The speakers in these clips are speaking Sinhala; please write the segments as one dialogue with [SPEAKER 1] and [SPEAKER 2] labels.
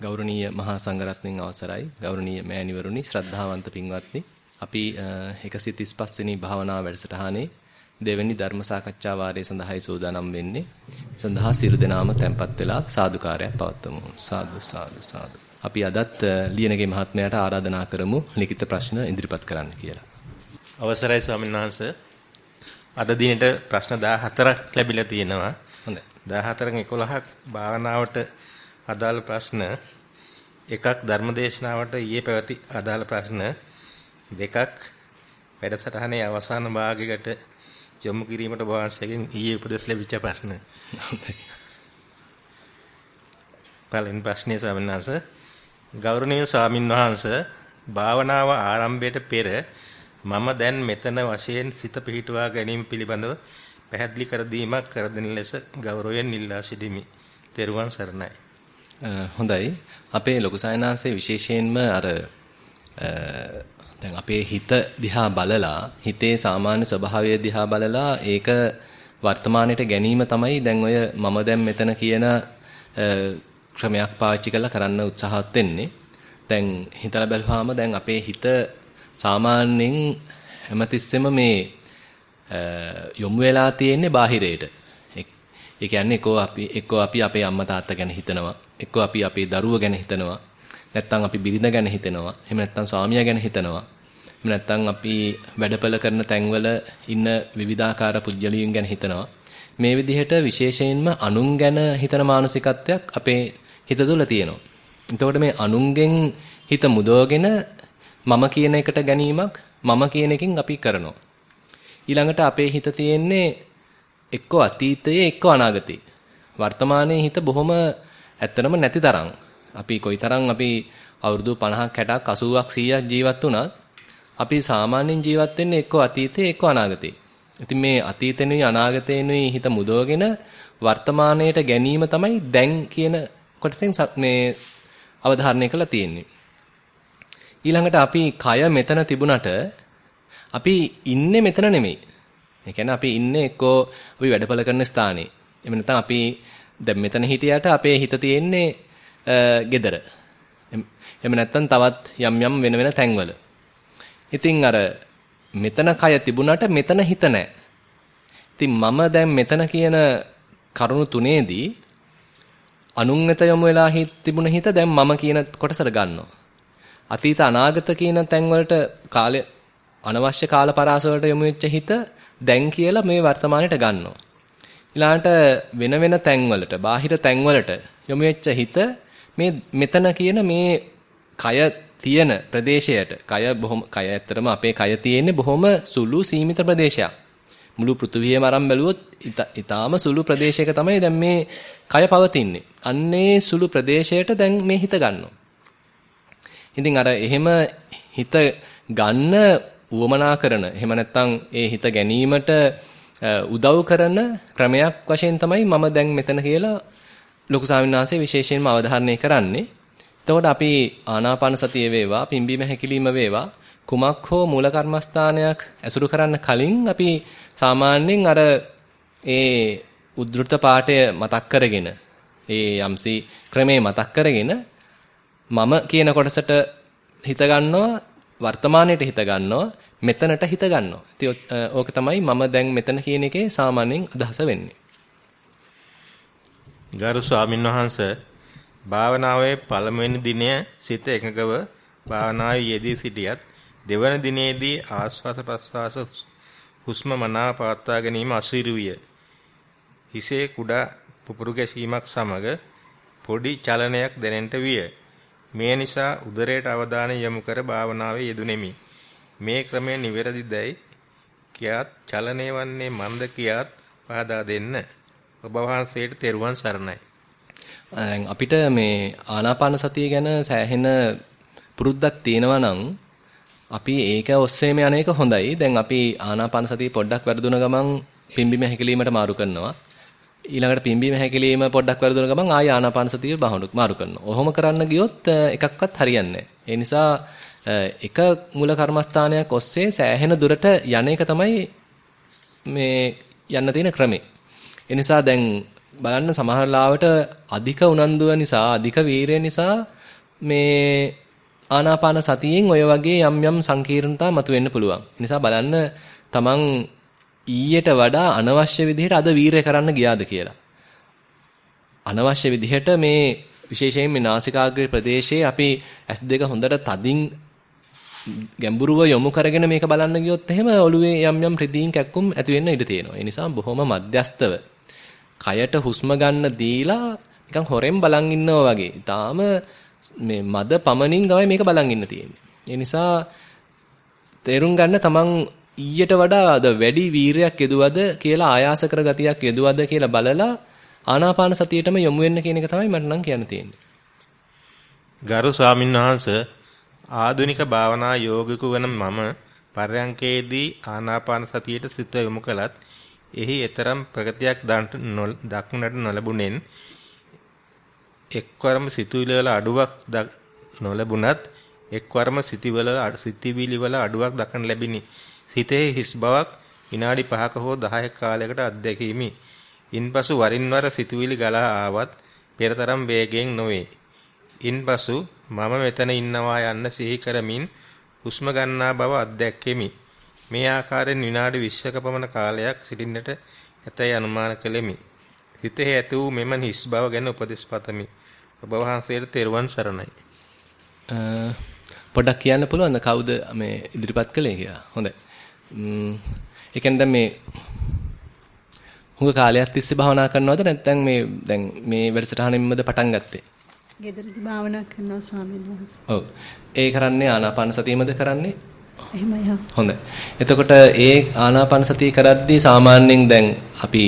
[SPEAKER 1] ගෞරවනීය මහා සංඝරත්නයන් අවසරයි. ගෞරවනීය මෑණිවරුනි ශ්‍රද්ධාවන්ත පින්වත්නි අපි 135 වෙනි භාවනා වැඩසටහනේ දෙවැනි ධර්ම සාකච්ඡා වාරය සඳහායි සූදානම් වෙන්නේ. සඳහා සියලු දෙනාම tempත් වෙලා සාදුකාරයක් පවත්වමු. සාදු සාදු සාදු. අපි අදත් ලියනගේ මහත්මයාට ආරාධනා කරමු ලිඛිත ප්‍රශ්න ඉදිරිපත් කරන්න කියලා.
[SPEAKER 2] අවසරයි ස්වාමීන් වහන්සේ. අද දිනේට ප්‍රශ්න 14ක් ලැබිලා තියෙනවා.
[SPEAKER 1] හොඳයි.
[SPEAKER 2] 14න් 11ක් භාවනාවට අදාළ ප්‍රශ්න එකක් ධර්මදේශනාවට ඊයේ පැවති අදාළ ප්‍රශ්න දෙකක් වැඩසටහනේ අවසාන භාගයකට යොමු කිරීමට වහන්සේගෙන් ඊයේ උපදෙස් ලැබිච්ච ප්‍රශ්න. පළවෙනි ප්‍රශ්නේ ස්වාමීන් වහන්සේ ගෞරවනීය ස්වාමින් වහන්සේ භාවනාව ආරම්භයට පෙර මම දැන් මෙතන වශයෙන් සිත පිහිටුවා ගැනීම පිළිබඳව පැහැදිලි කර දීමක් කර දෙන ලෙස ගෞරවයෙන් ඉල්ලා සිටිමි. තෙරුවන් සරණයි.
[SPEAKER 1] හොඳයි. අපේ ලොකු සයනාංශයේ විශේෂයෙන්ම අර දැන් අපේ හිත දිහා බලලා හිතේ සාමාන්‍ය ස්වභාවය දිහා බලලා ඒක වර්තමානයට ගැනීම තමයි දැන් ඔය මම දැන් මෙතන කියන ක්‍රමයක් පාවිච්චි කරලා කරන්න උත්සාහවත් වෙන්නේ. දැන් හිතලා බැලුවාම දැන් අපේ හිත සාමාන්‍යයෙන් හැමතිස්සෙම මේ යොමු වෙලා තියෙන්නේ බාහිරයට. ඒ කියන්නේ එක්කෝ අපි එක්කෝ අපි අපේ අම්මා තාත්තා ගැන හිතනවා. එක්කෝ අපි අපේ දරුවෝ ගැන හිතනවා. නැත්නම් අපි බිරිඳ ගැන හිතනවා. එහෙම නැත්නම් ස්වාමියා ගැන හිතනවා. එහෙම නැත්නම් අපි වැඩපළ කරන තැන්වල ඉන්න විවිධාකාර පුජ්‍යලියුන් ගැන හිතනවා. මේ විදිහට විශේෂයෙන්ම අනුන් ගැන හිතන මානසිකත්වයක් අපේ හිත තුළ තියෙනවා. එතකොට මේ අනුන්ගෙන් හිත මුදවගෙන මම කියන එකට ගැනීමක් මම කියන එකෙන් අපි කරනවා. ඊළඟට අපේ හිත තියෙන්නේ එක්කෝ අතීතයේ එක්කෝ අනාගතයේ. වර්තමානයේ හිත බොහොම ඇත්තනම නැති තරම්. අපි කොයිතරම් අපි අවුරුදු 50ක් 60ක් 80ක් 100ක් ජීවත් වුණත් අපි සාමාන්‍යයෙන් ජීවත් වෙන්නේ එක්කෝ අතීතයේ එක්කෝ අනාගතයේ. ඉතින් මේ අතීතෙනුයි අනාගතේනුයි හිත මුදවගෙන වර්තමානයට ගැනීම තමයි දැන් කියන කොටසෙන් මේ අවධාරණය කරලා තියෙන්නේ. ඊළඟට අපි කය මෙතන තිබුණට අපි ඉන්නේ මෙතන නෙමෙයි. ඒ කියන්නේ අපි ඉන්නේ එක්කෝ අපි වැඩපළ කරන ස්ථානේ. එහෙම නැත්නම් අපි දැන් මෙතන හිටියට අපේ හිත තියෙන්නේ gedara. එහෙම නැත්නම් තවත් යම් යම් වෙන වෙන තැන්වල. ඉතින් අර මෙතන කය තිබුණාට මෙතන හිත නැහැ. ඉතින් මම දැන් මෙතන කියන කරුණු තුනේදී අනුන් වෙත යොමු වෙලා හිත තිබුණ හිත දැන් මම කියන කොටසට ගන්නවා. අතීත අනාගත කියන තැන් වලට කාලය අනවශ්‍ය කාල පරාස වලට යොමු වෙච්ච හිත දැන් කියලා මේ වර්තමානයට ගන්නවා. ඊළාට වෙන වෙන තැන්වලට, බාහිර තැන්වලට යොමු වෙච්ච හිත මේ මෙතන කියන මේ කය තියෙන ප්‍රදේශයට, කය බොහොම කය ඇත්තටම අපේ කය තියෙන්නේ බොහොම සුළු සීමිත ප්‍රදේශයක්. මුළු පෘථුවියම අරන් බැලුවොත් ඊටාම සුළු ප්‍රදේශයක තමයි දැන් මේ කය පවතින්නේ. අන්නේ සුළු ප්‍රදේශයට දැන් මේ හිත ගන්නවා. ඉතින් අර එහෙම හිත ගන්න උවමනා කරන එහෙම නැත්නම් ඒ හිත ගැනීමට උදව් කරන ක්‍රමයක් වශයෙන් තමයි මම දැන් මෙතන කියලා ලොකු ස්වාමීන් විශේෂයෙන්ම අවධාරණය කරන්නේ. එතකොට අපි ආනාපාන සතිය වේවා පිම්බීම හැකිලිම වේවා කුමක් හෝ මූල කර්මස්ථානයක් ඇසුරු කරන්න කලින් අපි සාමාන්‍යයෙන් අර ඒ උද්ෘත පාඨය මතක් කරගෙන ඒ යම්සි ක්‍රමේ මතක් කරගෙන මම කියන කොටසට හිත ගන්නවා වර්තමානයේට හිත ගන්නවා මෙතනට හිත ගන්නවා. ඉතින් ඕක තමයි මම දැන් මෙතන කියන එකේ සාමාන්‍යයෙන් අදහස වෙන්නේ.
[SPEAKER 2] ගරු ස්වාමින් වහන්සේ භාවනාවේ පළමුවෙනි දිනය සිත එකඟව භාවනාවේ යෙදී සිටියත් දෙවන දිනේදී ආස්වාස ප්‍රස්වාස හුස්ම මනාව පවත්වා ගැනීම අසීරු විය. හිසේ කුඩා පුපුරු ගැසීමක් සමග පොඩි චලනයක් දැනෙන්නට විය. මේ නිසා උදරයට අවධානය යොමු කර භාවනාවේ යෙදුණෙමි. මේ ක්‍රමය නිවැරදිදයි කියාත් චලනය වන්නේ මන්ද කියාත් පහදා දෙන්න. ඔබ වහන්සේට තෙරුවන් සරණයි.
[SPEAKER 1] දැන් අපිට මේ ආනාපාන සතිය ගැන සෑහෙන පුරුද්දක් තියෙනවා නම් අපි ඒක ඔස්සේම යන එක හොඳයි. දැන් අපි ආනාපාන සතිය පොඩ්ඩක් වැඩුණ ගමන් පිම්බිම හැකිලීමට මාරු කරනවා. ඊළඟට පිම්බීම හැකිලිම පොඩ්ඩක් වැරදුන ගමන් ආය ආනාපාන සතිය බහුණුක් මාරු කරනවා. ඔහොම කරන්න ගියොත් එකක්වත් හරියන්නේ නැහැ. ඒ නිසා එක මූල කර්මස්ථානයක් ඔස්සේ සෑහෙන දුරට යන එක තමයි මේ යන්න තියෙන ක්‍රමේ. ඒ නිසා දැන් බලන්න සමහර ලාවට අධික උනන්දුව නිසා අධික වීරය නිසා මේ ආනාපාන සතියෙන් ඔය වගේ යම් යම් සංකීර්ණතා මතුවෙන්න පුළුවන්. ඒ නිසා බලන්න තමන් ඊයට වඩා අනවශ්‍ය විදිහට අද වීරය කරන්න ගියාද කියලා. අනවශ්‍ය විදිහට මේ විශේෂයෙන් මේ නාසිකාග්‍රේ ප්‍රදේශයේ අපි S2 හොඳට තදින් ගැඹුරුව යොමු කරගෙන මේක බලන්න ගියොත් එහෙම ඔළුවේ යම් යම් රිදීම් කැක්කුම් ඇති වෙන්න ඉඩ තියෙනවා. ඒ නිසා බොහොම මධ්‍යස්තව කයට හුස්ම ගන්න දීලා නිකන් හොරෙන් බලන් ඉන්නවා වගේ. ඊටාම මේ මද පමණින් තමයි මේක බලන් ඉන්න තියෙන්නේ. ඒ නිසා තේරුම් ගන්න තමන් ඊයට වඩා අද වැඩි වීරයක් යෙදුවද කියලා ආයාස කර ගතියක් යෙදුවද කියලා බලලා ආනාපාන සතියේටම යොමු වෙන්න කියන එක තමයි මට නම් කියන්න තියෙන්නේ.
[SPEAKER 2] ගරු ස්වාමින්වහන්සේ ආධුනික භාවනා යෝගිකු වන මම පරයන්කේදී ආනාපාන සතියට සිත යොමු කළත් එහි ඊතරම් ප්‍රගතියක් දක්නට නොලැබුණෙන් එක්වරම සිතුවිලි වල අඩුවක් නොලැබුණත් එක්වරම සිතිවල සිතිවිලි වල අඩුවක් දක්න ලැබිනි. සිතේ හිස් බවක් විනාඩි 5ක හෝ 10ක කාලයකට අත්දැකීමි. ඉන්පසු වරින් වර සිතුවිලි ගලා ආවත් පෙරතරම් වේගයෙන් නොවේ. ඉන්පසු මම මෙතන ඉන්නවා යන්න සිහි කරමින් හුස්ම ගන්නා බව අත්දැක්කෙමි. මේ ආකාරයෙන් විනාඩි 20ක පමණ කාලයක් සිටින්නට ඇතැයි අනුමාන කළෙමි. හිතේ ඇති වූ මෙම හිස් බව ගැන උපදෙස් පතමි. ඔබ වහන්සේට තෙරුවන් සරණයි.
[SPEAKER 1] පොඩ්ඩක් කියන්න පුළුවන්ද කවුද මේ ඉදිරිපත් කළේ කියලා? හොඳයි. ඒ කියන්නේ දැන් මේ හුඟ කාලයක් තිස්සේ භාවනා කරනවද නැත්නම් මේ දැන් මේ වැඩසටහනෙන්මද පටන් ගත්තේ?
[SPEAKER 3] ගෙදරදී භාවනා කරනවා ස්වාමීන් වහන්සේ.
[SPEAKER 1] ඔව්. ඒ කරන්නේ ආනාපාන සතියමද කරන්නේ?
[SPEAKER 3] එහෙමයි හා.
[SPEAKER 1] හොඳයි. එතකොට ඒ ආනාපාන සතිය කරද්දී සාමාන්‍යයෙන් දැන් අපි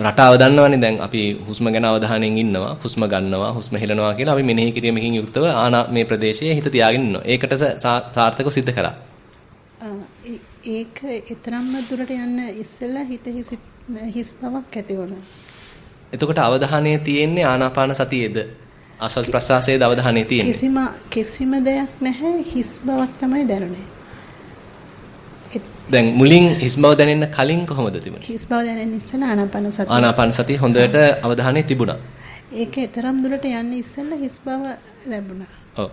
[SPEAKER 1] රටාව දන්නවනේ දැන් අපි හුස්ම ගැන අවධානයෙන් ඉන්නවා හුස්ම ගන්නවා හුස්ම හෙලනවා කියලා අපි මෙනෙහි කිරීමකින් යුක්තව ආනා මේ ප්‍රදේශයේ හිත තියාගෙන ඉන්නවා. ඒකට සාර්ථකව සිද්ධ කරා.
[SPEAKER 3] ඒක ඊතරම්ම දුරට යන්න ඉස්සෙල්ලා හිත හිස් බවක් ඇති වුණා.
[SPEAKER 1] එතකොට අවධානය තියෙන්නේ ආනාපාන සතියේද? ආස්වාද ප්‍රසආසයේද අවධානය තියෙන්නේ?
[SPEAKER 3] කිසිම කිසිම දෙයක් නැහැ හිස් බවක් තමයි දැනුනේ.
[SPEAKER 1] දැන් මුලින් හිස් බව දැනෙන්න කලින් කොහොමද තිබුණේ?
[SPEAKER 3] හිස් බව දැනෙන්න ඉස්සෙල්ලා ආනාපාන සතිය.
[SPEAKER 1] ආනාපාන සතිය හොඳට අවධානය තිබුණා.
[SPEAKER 3] ඒක තරම් දුරට යන්නේ ඉස්සෙල්ලා හිස් බව ලැබුණා.
[SPEAKER 1] ඔව්.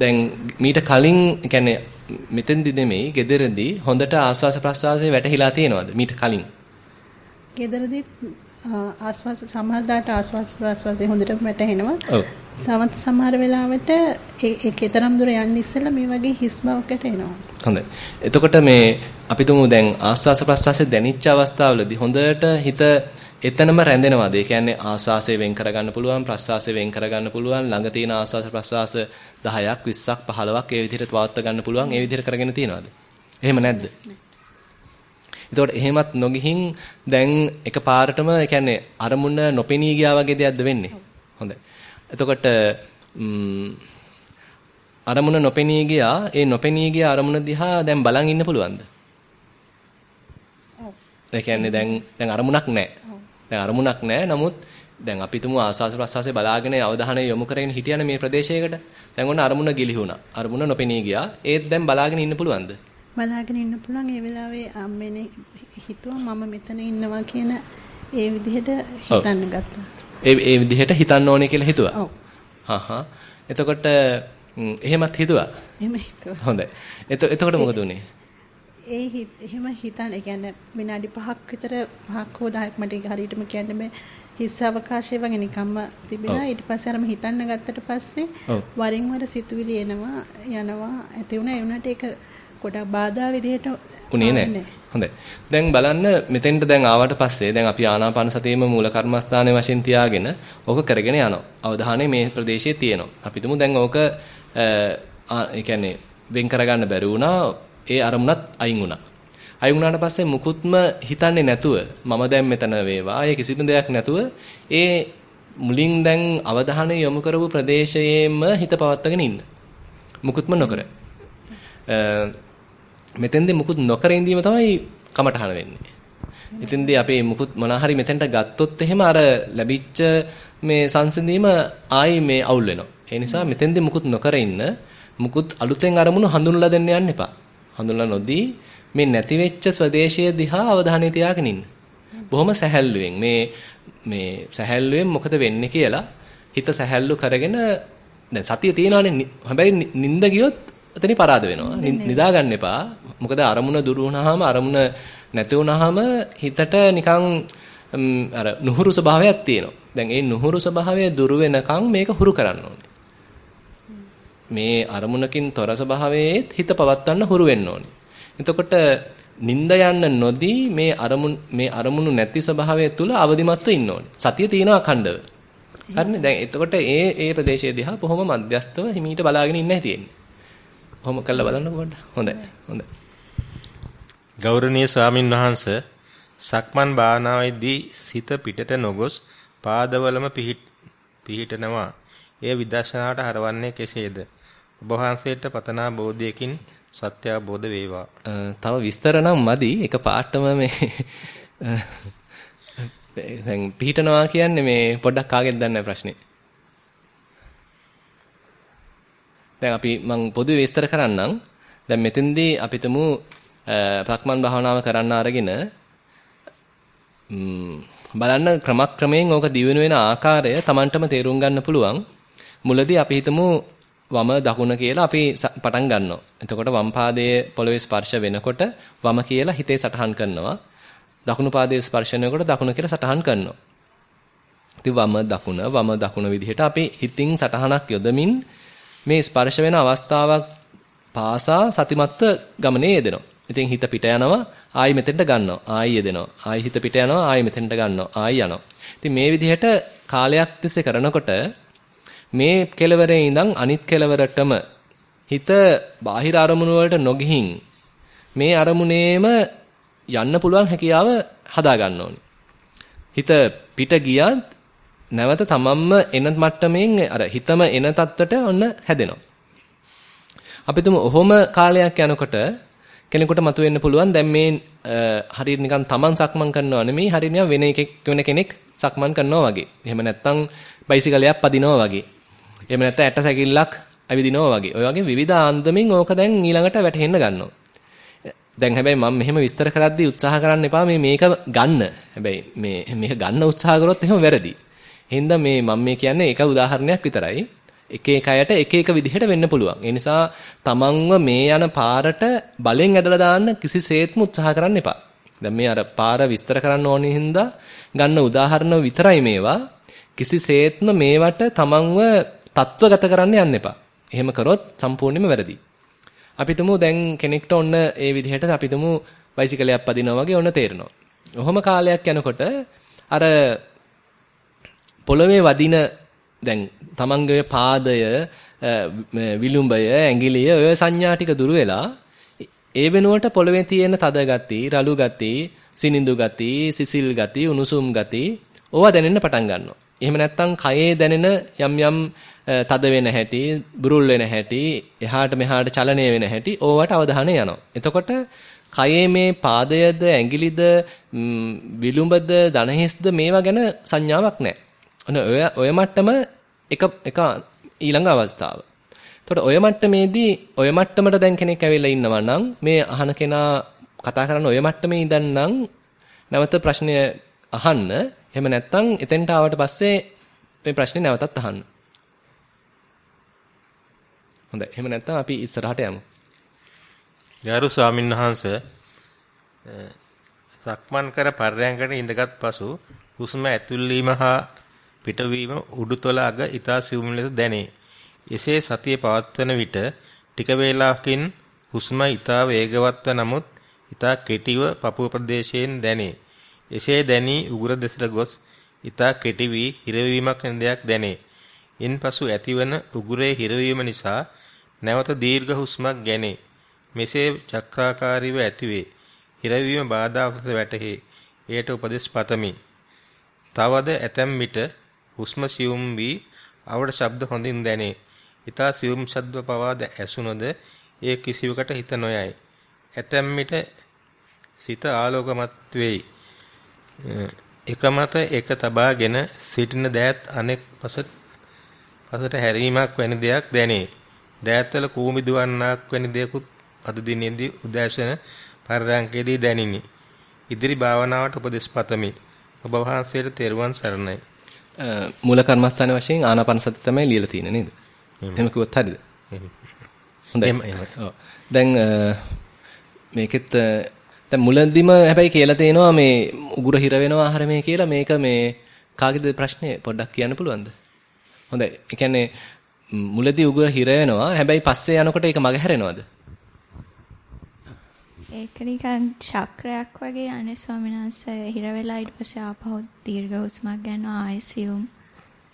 [SPEAKER 1] දැන් මීට කලින් කියන්නේ මෙතෙන්දි නෙමෙයි, gederedi හොඳට ආස්වාස ප්‍රස්වාසයේ වැටහිලා තියෙනවද මීට කලින්?
[SPEAKER 3] gederedi ආස්වාස සමහර දාට ආස්වාස ප්‍රස්වාසයේ හොඳට වැටහෙනවා.
[SPEAKER 1] ඔව්.
[SPEAKER 3] සමත් සමහර වෙලාවට ඒකේ තරම් දුර යන්න ඉස්සෙල්ලා මේ වගේ හිස් බවකට එනවා.
[SPEAKER 1] හොඳයි. එතකොට මේ අපි තුමු දැන් ආස්වාස ප්‍රස්වාසයේ දැනිච්ච අවස්ථාවලදී හොඳට හිත එතනම රැඳෙනවාද? ඒ කියන්නේ ආස්වාසය වෙන් කරගන්න පුළුවන්, ප්‍රස්වාසය වෙන් කරගන්න පුළුවන්, ළඟ තියෙන ආස්වාස ප්‍රස්වාස 10ක් 20ක් 15ක් ඒ විදිහට පවත්වා ගන්න පුළුවන්. ඒ විදිහට කරගෙන තියනවාද? එහෙම නැද්ද? එතකොට එහෙමත් නොගිහින් දැන් එකපාරටම ඒ කියන්නේ අරමුණ නොපෙනී ගියා වගේ දෙයක්ද වෙන්නේ? හොඳයි. එතකොට අරමුණ නොපෙනී ගියා ඒ නොපෙනී ගිය අරමුණ දිහා දැන් බලන් ඉන්න පුළුවන්ද? ඔව්. ඒ කියන්නේ දැන් දැන් අරමුණක් නැහැ. දැන් අරමුණක් නැහැ. නමුත් දැන් අපි තුමු ආස්වාස ප්‍රසවාසයේ බලාගෙන අවධානය යොමු කරගෙන හිටියනේ මේ ප්‍රදේශයකට. දැන් ඔන්න අරමුණ ගිලිහුණා. අරමුණ නොපෙනී ගියා. ඒත් දැන් බලාගෙන ඉන්න පුළුවන්ද?
[SPEAKER 3] බලාගෙන ඉන්න පුළුවන්. ඒ වෙලාවේ අම්මනේ හිතුවා මම මෙතන ඉන්නවා කියන ඒ විදිහට හිතන්න ගත්තා.
[SPEAKER 1] ඒ ඒ විදිහට හිතන්න ඕනේ කියලා හිතුවා.
[SPEAKER 3] ඔව්.
[SPEAKER 1] හා හා. එතකොට එහෙමත් හිතුවා.
[SPEAKER 3] එහෙම හිතුවා.
[SPEAKER 1] හොඳයි. එතකොට මොකද උනේ?
[SPEAKER 3] ඒ එහෙම හිතන්න, ඒ කියන්නේ විනාඩි 5ක් විතර 5ක් හෝ 10ක් මට හරියටම කියන්න බෑ. හිස් අවකාශය වගේ නිකම්ම තිබිලා ඊට පස්සේ අරම හිතන්න ගත්තට පස්සේ වරින් වර සිතුවිලි එනවා යනවා ඇති වුණා ඒ වුණාට ඒක ගොඩක් බාධා විදිහට
[SPEAKER 1] උනේ නැහැ. හොඳයි. දැන් බලන්න මෙතෙන්ට දැන් ආවට පස්සේ දැන් අපි ආනාපාන සතියේම මූල කර්මස්ථානයේ වශයෙන් තියාගෙන ඕක කරගෙන යනවා. අවධානය මේ ප්‍රදේශයේ තියෙනවා. අපි තුමු දැන් ඕක ඒ කියන්නේ වෙන් කරගන්න බැරි වුණා. ඒ අරමුණත් අයින් වුණා. අයින් වුණාට පස්සේ මුකුත්ම හිතන්නේ නැතුව මම දැන් මෙතන වේවා. ඒ කිසිදු දෙයක් නැතුව ඒ මුලින් දැන් අවධානය යොමු කරපු ප්‍රදේශයේම හිත පවත්වාගෙන ඉන්න. මුකුත්ම නොකර. මෙතෙන්දී මුකුත් නොකර ඉඳීම තමයි කමටහන වෙන්නේ. ඉතින්දී අපි මුකුත් මොනා හරි මෙතෙන්ට ගත්තොත් එහෙම අර ලැබිච්ච මේ සංසිඳීම ආයි මේ අවුල් වෙනවා. ඒ නිසා මෙතෙන්දී මුකුත් නොකර ඉන්න මුකුත් අලුතෙන් අරමුණු හඳුන්ලා දෙන්න යන්න එපා. හඳුන්ලා නොදී මේ නැති වෙච්ච ස්වදේශීය දිහා අවධානය තියාගෙන ඉන්න. බොහොම සැහැල්ලුවෙන් මේ මේ සැහැල්ලුවෙන් මොකද වෙන්නේ කියලා හිත සැහැල්ලු කරගෙන දැන් සතිය තියෙනවානේ හැබැයි නිින්ද ගියොත් එතනින් පරාද වෙනවා. නිදා ගන්න එපා. මොකද අරමුණ දුරු වුණාම අරමුණ නැති වුණාම හිතට නිකන් අර නුහුරු ස්වභාවයක් තියෙනවා. දැන් ඒ නුහුරු ස්වභාවය දුරු වෙනකන් මේක හුරු කරන්න ඕනේ. මේ අරමුණකින් තොර ස්වභාවයේ හිත පවත්වන්න හුරු වෙන්න ඕනේ. එතකොට නිନ୍ଦ යන්න නොදී මේ අරමුණු මේ අරමුණු නැති ස්වභාවය තුල අවදිමත්ව ඉන්න ඕනේ. සතිය තියෙනවා අඛණ්ඩව. හරිනේ? දැන් එතකොට ඒ ඒ ප්‍රදේශයේ දිහා බොහොම මධ්‍යස්තව හිමීට බලාගෙන ඉන්නයි තියෙන්නේ. කොහොම කළා බලන්නකො පොඩ්ඩක්. හොඳයි. හොඳයි.
[SPEAKER 2] ගෞරවනීය ස්වාමින් වහන්සේ සක්මන් භාවනාවේදී සිත පිටට නොගොස් පාදවලම පිහිටනවා. එය විදර්ශනාට හරවන්නේ කෙසේද? ඔබ වහන්සේට පතනා බෝධියකින් සත්‍ය අවබෝධ වේවා.
[SPEAKER 1] තව විස්තර නම් මදි. එක පාටම මේ දැන් පිහිටනවා කියන්නේ මේ පොඩ්ඩක් කාගෙද දන්නේ ප්‍රශ්නේ. දැන් අපි මම පොදු විස්තර කරන්නම්. දැන් මෙතෙන්දී අපිටමු ප්‍රක්මන් භාවනාව කරන්න අරගෙන බලන්න ක්‍රමක්‍රමයෙන් ඕක දිවෙන වෙන ආකාරය Tamanටම තේරුම් ගන්න පුළුවන්. මුලදී අපි හිතමු වම දකුණ කියලා අපි පටන් ගන්නවා. එතකොට වම් පාදයේ පොළවේ ස්පර්ශ වෙනකොට වම කියලා හිතේ සටහන් කරනවා. දකුණු පාදයේ ස්පර්ශ වෙනකොට දකුණ කියලා සටහන් කරනවා. ඉතින් වම දකුණ වම දකුණ විදිහට අපි හිතින් සටහනක් යොදමින් මේ ස්පර්ශ වෙන අවස්ථාවක් පාසා සතිමත්ව ගමනේ යෙදෙනවා. ඉතින් හිත පිට යනවා ආයි මෙතෙන්ට ගන්නවා. ආයි යෙදෙනවා. ආයි හිත පිට යනවා ආයි මෙතෙන්ට ගන්නවා. ආයි යනවා. ඉතින් මේ විදිහට කාලයක් තිස්සේ කරනකොට මේ කෙලවරේ ඉඳන් අනිත් කෙලවරටම හිත බාහිර අරමුණු වලට නොගිහින් මේ අරමුණේම යන්න පුළුවන් හැකියාව හදා ගන්න ඕනේ. හිත පිට ගියත් නැවත තමන්ම එන මට්ටමින් අර හිතම එන තත්ත්වයට ඔන්න හැදෙනවා. අපි තුමු ඔහොම කාලයක් යනකොට කෙනෙකුට මතුවෙන්න පුළුවන් දැන් මේ හරියට නිකන් තමන් සක්මන් කරනවා නෙමෙයි හරියට නිකන් වෙන එකෙක් වෙන කෙනෙක් සක්මන් කරනවා වගේ. එහෙම නැත්නම් බයිසිකලයක් පදිනවා වගේ. එහෙම නැත්නම් ඇට සැකිල්ලක් ඇවිදිනවා වගේ. ඔය වගේ විවිධ ආන්දමින් ඕක දැන් ඊළඟට වැටහෙන්න ගන්නවා. දැන් හැබැයි මම මෙහෙම විස්තර කරද්දී උත්සාහ කරන්න එපා මේ මේක ගන්න. හැබැයි මේ මේක ගන්න උත්සාහ කරොත් එහෙම වැරදි. එහෙනම් මේ මම මේ කියන්නේ එක උදාහරණයක් විතරයි. එක එක අයට එක එක විදිහට වෙන්න පුළුවන්. ඒ නිසා තමන්ව මේ යන පාරට බලෙන් ඇදලා දාන්න කිසිසේත්ම උත්සාහ කරන්න එපා. දැන් මේ අර පාර විස්තර කරන්න ඕනේ හින්දා ගන්න උදාහරණ විතරයි මේවා. කිසිසේත්ම මේවට තමන්ව තත්වගත කරන්න යන්න එපා. එහෙම කරොත් සම්පූර්ණයෙන්ම වැරදි. අපි තුමු දැන් කෙනෙක්ට ඔන්න ඒ විදිහට අපි තුමු බයිසිකලයක් පදිනවා වගේ ඔන්න තේරෙනවා. ඔහොම කාලයක් යනකොට අර පොළවේ වදින දැන් තමන්ගේ පාදය විලුඹය ඇඟිලිය ඔය සංඥා ටික දුර වෙලා ඒ වෙනුවට පොළවේ තියෙන තද ගති, රළු ගති, සිනිඳු ගති, සිසිල් ගති, උණුසුම් ගති ඕවා දැනෙන්න පටන් ගන්නවා. එහෙම නැත්නම් කයේ දැනෙන යම් යම් තද වෙන හැටි, බුරුල් වෙන හැටි, එහාට මෙහාට චලනය වෙන හැටි ඕවට අවධානය යනවා. එතකොට කයේ මේ පාදයද, ඇඟිලිද, විලුඹද, දණහිස්ද මේවා ගැන සංඥාවක් නැහැ. ඔන්න ඔය ඔය මට්ටම එක එක ඊළඟ අවස්ථාව. එතකොට ඔය මට්ටමේදී ඔය මට්ටමට දැන් කෙනෙක් ඇවිල්ලා ඉන්නවා නම් මේ අහන කෙනා කතා කරන ඔය මට්ටමේ ඉඳන් නම් නැවත ප්‍රශ්නය අහන්න. එහෙම නැත්නම් එතෙන්ට ආවට පස්සේ මේ ප්‍රශ්නේ නැවතත් අහන්න. හොඳයි. එහෙම නැත්නම් අපි ඉස්සරහට යමු.
[SPEAKER 2] ගරු ස්වාමින්වහන්සේ සක්මන් කර පර්යංකට ඉඳගත් පසු හුස්ම ඇතුල් වීම හා පිටවීම උඩුතල අග ඊතා සියුම් ලෙස දැනේ. එසේ සතිය පවත්වන විට ටික වේලාවකින් හුස්ම ඊතා වේගවත්ව නමුත් ඊතා කෙටිව පපුව ප්‍රදේශයෙන් දැනේ. එසේ දැනී උගුර දෙසට ගොස් ඊතා කෙටි වී හිරවීමක් වෙන දෙයක් දැනේ. ඉන්පසු ඇතිවන උගුරේ හිරවීම නිසා නැවත දීර්ඝ හුස්මක් ගැනේ. මෙසේ චක්‍රාකාරීව ඇතිවේ. හිරවීම බාධාකට වැටහි. එයට උපදෙස් පතමි. තවද ඇතැම් විට හුස්ම සියුම් වී අවට ශබ්ද හොඳින් දැනේ. ඊතා සියුම් ශබ්ද පවාද ඇසුනොද ඒ කිසිවකට හිත නොයයි. ඇතැම් විට සිත ආලෝකමත් වෙයි. එක මත එක තබාගෙන සිටින දෑත් අනෙක් පස පසට හැරීමක් වැනි දෙයක් දැනේ. දෑත්වල කූමි දුවන්නක් වැනි දෙයක්ත් අද දිනේදී උදෑසන පරයන්කේදී දැනිනි. ඉදිරි භාවනාවට උපදෙස් පතමි. ඔබ වහන්සේට තෙරුවන් සරණයි.
[SPEAKER 1] මූල කර්මස්ථාන වශයෙන් ආනාපාන සති තමයි ලියලා තියෙන්නේ නේද? එහෙම කිව්වොත් හරියද? හොඳයි. දැන් මේකෙත් දැන් මුලදීම හැබැයි කියලා තේනවා මේ උගුර හිර වෙනවා ආහාරමේ කියලා මේක මේ කාගේද ප්‍රශ්නේ පොඩ්ඩක් කියන්න පුළුවන්ද? හොඳයි. ඒ කියන්නේ මුලදී උගුර හිර වෙනවා හැබැයි පස්සේ යනකොට ඒක මගහැරෙනවද?
[SPEAKER 4] ඒක නිකන් චක්‍රයක් වගේ අනේ ස්වාමීන් වහන්සේ හිර වෙලා ඊට පස්සේ ආපහු දීර්ඝ හුස්මක් ගන්නවා ආයෙසියුම්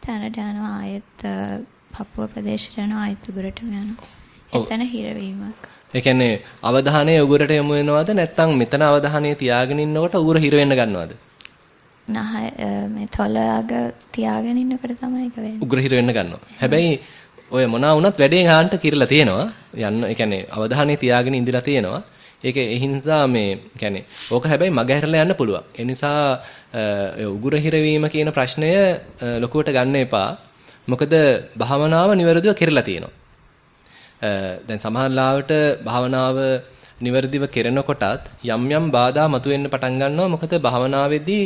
[SPEAKER 4] තැනට යනවා ආයෙත් පපුව ප්‍රදේශයට යනවා ආයෙත් උගුරට යනවා. එතන හිරවීමක්.
[SPEAKER 1] ඒ කියන්නේ අවධානය උගුරට යොමු වෙනවද නැත්නම් මෙතන අවධානය තියාගෙන ඉන්නකොට උගුර හිර වෙන්න ගන්නවද?
[SPEAKER 4] නහය මේ තොලයක තියාගෙන ඉන්නකොට තමයි ඒක වෙන්නේ.
[SPEAKER 1] උගුර හිර වෙන්න ගන්නවා. හැබැයි ඔය මොනවා වුණත් වැඩේ ගන්නට කිරලා තියෙනවා. යන්න ඒ කියන්නේ අවධානය තියාගෙන ඉඳලා තියෙනවා. ඒක ඒ හින්දා මේ කියන්නේ ඕක හැබැයි මග හැරලා යන්න පුළුවන්. ඒ නිසා උගුර හිරවීම කියන ප්‍රශ්නය ලොකුවට ගන්න එපා. මොකද භාවනාව නිවැරදිව කෙරලා තියෙනවා. දැන් සමහර ලාවට භාවනාව නිවැරදිව කෙරෙනකොටත් යම් යම් බාධා මතුවෙන්න පටන් ගන්නවා. මොකද භාවනාවේදී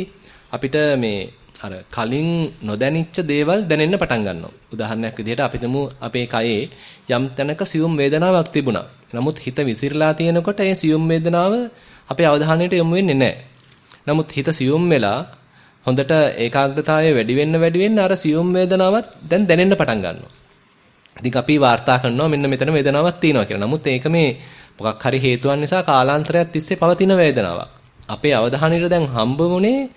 [SPEAKER 1] අපිට මේ අර කලින් නොදැනිච්ච දේවල් දැනෙන්න පටන් ගන්නවා. උදාහරණයක් විදිහට අපි අපේ කයේ යම් තැනක සියුම් වේදනාවක් තිබුණා. නමුත් හිත විසිරලා තියෙනකොට ඒ සියුම් වේදනාව අපේ අවධානයට යොමු වෙන්නේ නැහැ. නමුත් හිත සියුම් වෙලා හොඳට ඒකාග්‍රතාවය වැඩි වෙන්න වැඩි වෙන්න අර සියුම් වේදනාවත් දැන් දැනෙන්න පටන් ගන්නවා. ඉතින් අපි වාර්තා කරනවා මෙන්න මෙතන වේදනාවක් තියෙනවා කියලා. නමුත් ඒක මේ මොකක් හරි හේතුවක් නිසා කාලාන්තරයක් තිස්සේ පවතින වේදනාවක්. අපේ අවධානයට දැන් හම්බ වුණේ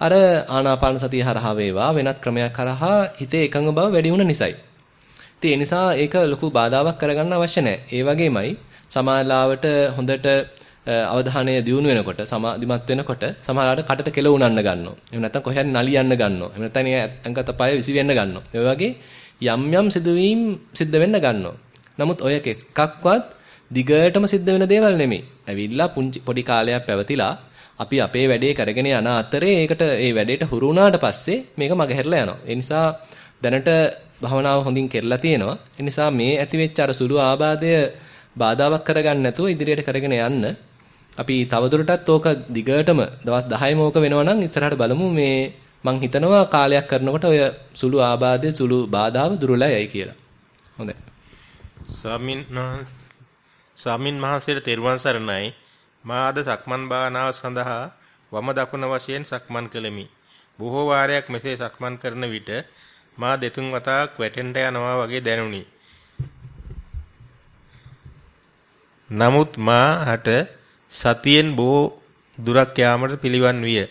[SPEAKER 1] අර ආනාපාන සතිය හරහා වේවා වෙනත් ක්‍රමයක් හරහා හිතේ එකඟ බව වැඩි වුණ නිසායි. ඉතින් ඒ නිසා ඒක ලොකු බාධාවක් කරගන්න අවශ්‍ය නැහැ. ඒ වගේමයි සමාලාවට හොඳට අවධානය දියුණු වෙනකොට සමාධිමත් වෙනකොට සමහරවිට කටට කෙල උනන්න ගන්නවා. එහෙම නැත්නම් කොහේ හරි නලියන්න ගන්නවා. එහෙම නැත්නම් ඇඟත පය විසි වෙන්න ගන්නවා. ඒ වගේ යම් යම් සිදුවීම් සිද්ධ වෙන්න ගන්නවා. නමුත් ඔය එකක්වත් දිගටම සිද්ධ වෙන දේවල් නෙමෙයි. ඇවිල්ලා පුංචි පොඩි කාලයක් පැවතිලා අපි අපේ වැඩේ කරගෙන යන අතරේ ඒකට ඒ වැඩේට හුරු වුණාට පස්සේ මේක මගහැරලා යනවා. ඒ නිසා දැනට භවනාව හොඳින් කෙරලා තියෙනවා. ඒ නිසා මේ ඇතිවෙච්ච අර සුළු ආබාධය බාධාවක් කරගන්න නැතුව ඉදිරියට කරගෙන යන්න අපි තවදුරටත් ඕක දිගටම දවස් 10ම ඕක වෙනවා නම් ඉස්සරහට බලමු මේ මං හිතනවා කාලයක් කරනකොට ඔය සුළු ආබාධය සුළු බාධාව දුරලයි කියලා. හොඳයි.
[SPEAKER 2] ස්වාමින් ස්වාමින් මහසීර තෙරුවන් සරණයි. මා අද සක්මන් භාවනාව සඳහා වම දකුණ වශයෙන් සක්මන් කළෙමි. බොහෝ වාරයක් මෙසේ සක්මන් කරන විට මා දෙතුන් වතාවක් වැටෙන්න යනවා වගේ දැනුනි. නමුත් මාට සතියෙන් බොහෝ දුරක් යාමට පිළිවන් විය.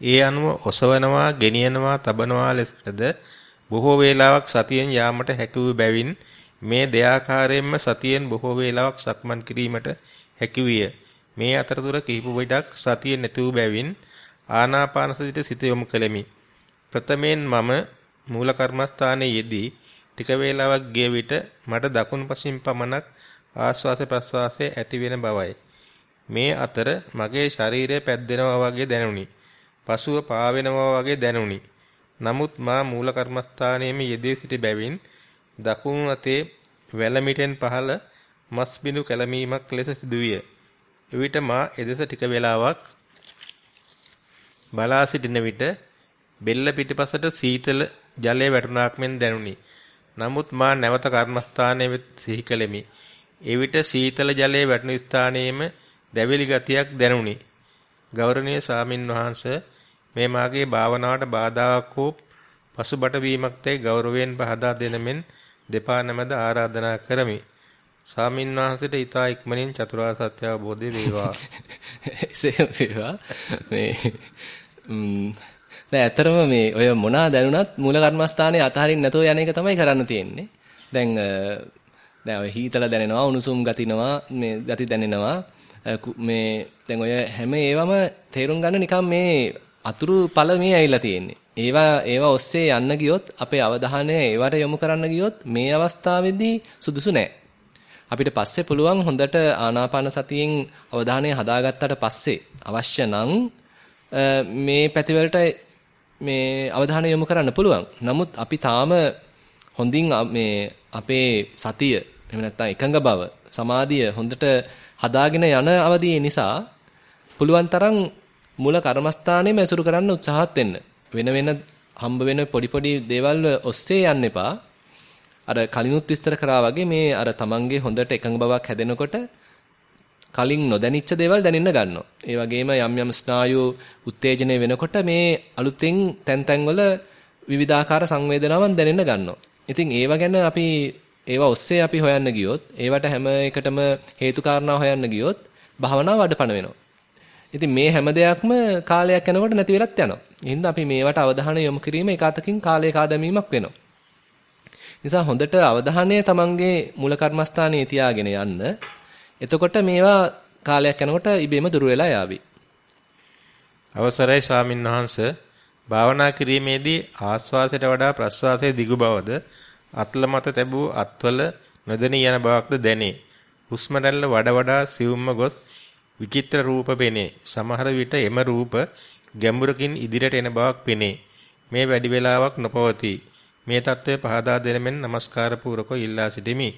[SPEAKER 2] ඒ අනුව ඔසවනවා, ගෙනියනවා, තබනවා ලෙසද බොහෝ වේලාවක් සතියෙන් යාමට හැකි වූ බැවින් මේ දෙආකාරයෙන්ම සතියෙන් බොහෝ වේලාවක් සක්මන් කිරීමට හැකි විය. මේ අතරතුර කිහිප විටක් සතිය නැති වූ බැවින් ආනාපාන සතියට සිත යොමු කළෙමි. ප්‍රථමයෙන් මම මූල කර්මස්ථානයේ යෙදී ටික වේලාවක් ගිය විට මට දකුණු පසින් පමණක් ආශ්වාස ප්‍රශ්වාසයේ ඇති වෙන බවයි. මේ අතර මගේ ශරීරය පැද්දෙනවා වගේ දැනුනි. පසුව පාවෙනවා වගේ දැනුනි. නමුත් මා මූල කර්මස්ථානයේම යෙදී සිටි බැවින් දකුණු අතේ වැලමිටෙන් පහළ මස් බිඳු කැළමීමක් ලෙස සිදුවිය. එවිට මා එදෙස ටික වේලාවක් බලා සිටින විට බෙල්ල පිටිපසට සීතල ජලය වැටුණාක් මෙන් දැනුනි. නමුත් මා නැවත කර්මස්ථානයේ වෙත් සිහි කළෙමි. එවිට සීතල ජලයේ වැටුණු ස්ථානයේම දැවිලි ගතියක් දැනුනි. ගෞරවනීය සාමින් වහන්සේ මේ මාගේ භාවනාවට බාධාවක් හෝ පසුබට වීමක් තේ ගෞරවයෙන් පහදා දෙන මෙන් දෙපා නැමද ආරාධනා කරමි. සාමින් වහන්සේට ඊතා ඉක්මනින් චතුරාර්ය සත්‍ය අවබෝධය වේවා.
[SPEAKER 1] එසේ වේවා. මේ දැන් ඇත්තරම මේ ඔය මොනා දැනුණත් මූල කර්මස්ථානයේ අතහරින්න නැතුව යන එක තමයි කරන්න තියෙන්නේ. දැන් දැන් ඔය හීතල දැනෙනවා, උණුසුම් ගතිනවා, මේ ගති දැනෙනවා. මේ දැන් ඔය හැම ඒවම තේරුම් ගන්න නිකන් මේ අතුරු ඵල මේ ඇවිල්ලා තියෙන්නේ. ඒවා ඒවා ඔස්සේ යන්න ගියොත් අපේ අවධානය ඒවට යොමු කරන්න ගියොත් මේ අවස්ථාවේදී සුදුසු නෑ. අපිට පස්සේ පුළුවන් හොඳට ආනාපාන සතියෙන් අවධානය හදාගත්තට පස්සේ අවශ්‍ය නම් මේ පැතිවලට මේ අවධානය යොමු කරන්න පුළුවන්. නමුත් අපි තාම හොඳින් මේ අපේ සතිය එහෙම නැත්නම් එකඟ බව සමාධිය හොඳට හදාගෙන යන අවධියේ නිසා පුළුවන් තරම් මූල කර්මස්ථානයේම ඇසුරු කරන්න උත්සාහත් වෙන්න. වෙන වෙන හම්බ වෙන පොඩි පොඩි දේවල් ඔස්සේ යන්න එපා. අර කලිනුත් විස්තර කරා වගේ මේ අර තමන්ගේ හොඳට එකඟ බවක් හැදෙනකොට කලින් නොදැනිච්ච දේවල් දැනෙන්න ගන්නවා. ඒ වගේම යම් යම් ස්නායු උත්තේජනය වෙනකොට මේ අලුතෙන් තැන් තැන්වල විවිධාකාර සංවේදනාවන් දැනෙන්න ගන්නවා. ඉතින් ඒව ගැන අපි ඒවා ඔස්සේ අපි හොයන්න ගියොත් ඒවට හැම එකටම හේතු කාරණා හොයන්න ගියොත් භාවනාව අඩපණ වෙනවා. ඉතින් මේ හැම දෙයක්ම කාලයක් යනකොට නැති වෙලත් යනවා. එහෙනම් අපි මේවට අවධානය යොමු කිරීම එකතකින් කාලය කාදැමීමක් වෙනවා. නිසා හොඳට අවධානය තමන්ගේ මූල කර්මස්ථානයේ තියාගෙන යන්න. එතකොට මේවා කාලයක් යනකොට ඉබේම දුර වෙලා යාවි.
[SPEAKER 2] අවසරයි ස්වාමින් වහන්ස භාවනා කිරීමේදී ආස්වාසයට වඩා ප්‍රස්වාසයේ දිගු බවද අත්ල මත තැබූ අත්වල නොදෙනී යන බවක්ද දැනේ. හුස්ම රැල්ල වඩා වඩා සියුම්ම ගොස් විචිත්‍ර රූප පෙනේ. සමහර විට එම රූප ගැඹුරකින් ඉදිරියට එන බවක් පෙනේ. මේ වැඩි වේලාවක් නොපවතී. මේ தત્ත්වය පහදා දෙන මෙන් নমස්කාර පූරකව ඉල්ලා සිටිමි.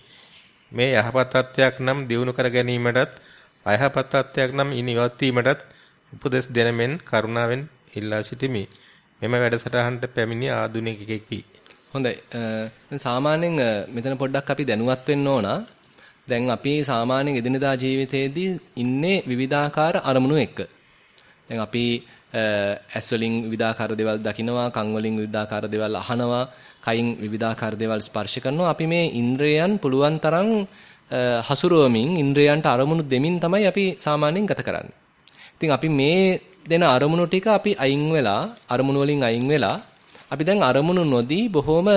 [SPEAKER 2] මේ යහපත් තත්ත්වයක් නම් දිනු කර ගැනීමටත් අයහපත් තත්ත්වයක් නම් ඉනිවත් වීමටත් උපදෙස් දෙන මෙන් කරුණාවෙන් ඉල්ලා සිටිමි. මෙම වැඩසටහනට පැමිණි ආදුනිකයෙකි.
[SPEAKER 1] හොඳයි. දැන් සාමාන්‍යයෙන් මෙතන පොඩ්ඩක් අපි දැනුවත් වෙන්න ඕන. දැන් අපි සාමාන්‍යයෙන් එදිනදා ජීවිතයේදී ඉන්නේ විවිධාකාර අරමුණු එක්ක. දැන් අපි ඇස් වලින් විවිධාකාර දේවල් දකිනවා, කන් වලින් විවිධාකාර දේවල් අහනවා, කයින් විවිධාකාර දේවල් ස්පර්ශ කරනවා. අපි මේ ඉන්ද්‍රයන් පුළුවන් තරම් හසුරුවමින් ඉන්ද්‍රයන්ට අරමුණු දෙමින් තමයි අපි සාමාන්‍යයෙන් ගත කරන්නේ. ඉතින් අපි මේ දෙන අරමුණු ටික අපි අයින් වෙලා අරමුණු වලින් අයින් වෙලා අපි දැන් අරමුණු නොදී බොහොම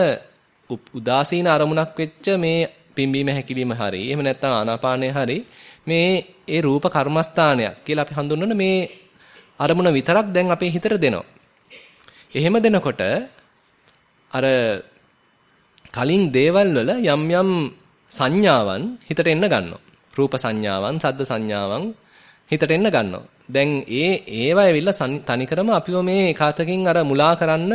[SPEAKER 1] උදාසීන අරමුණක් වෙච්ච මේ පිම්බීම හැකිලිම හරි එහෙම නැත්නම් ආනාපානය හරි මේ ඒ රූප කර්මස්ථානයක් කියලා අපි හඳුන්වන මේ අරමුණ විතරක් දැන් අපේ හිතට දෙනවා. එහෙම දෙනකොට අර කලින් දේවල් වල යම් යම් සංඥාවන් හිතට එන්න ගන්නවා. රූප සංඥාවන්, සද්ද සංඥාවන් හිතට එන්න ගන්නවා. දැන් ඒ ඒවා ඇවිල්ලා තනිකරම අපිව මේ කාතකින් අර මුලා කරන්න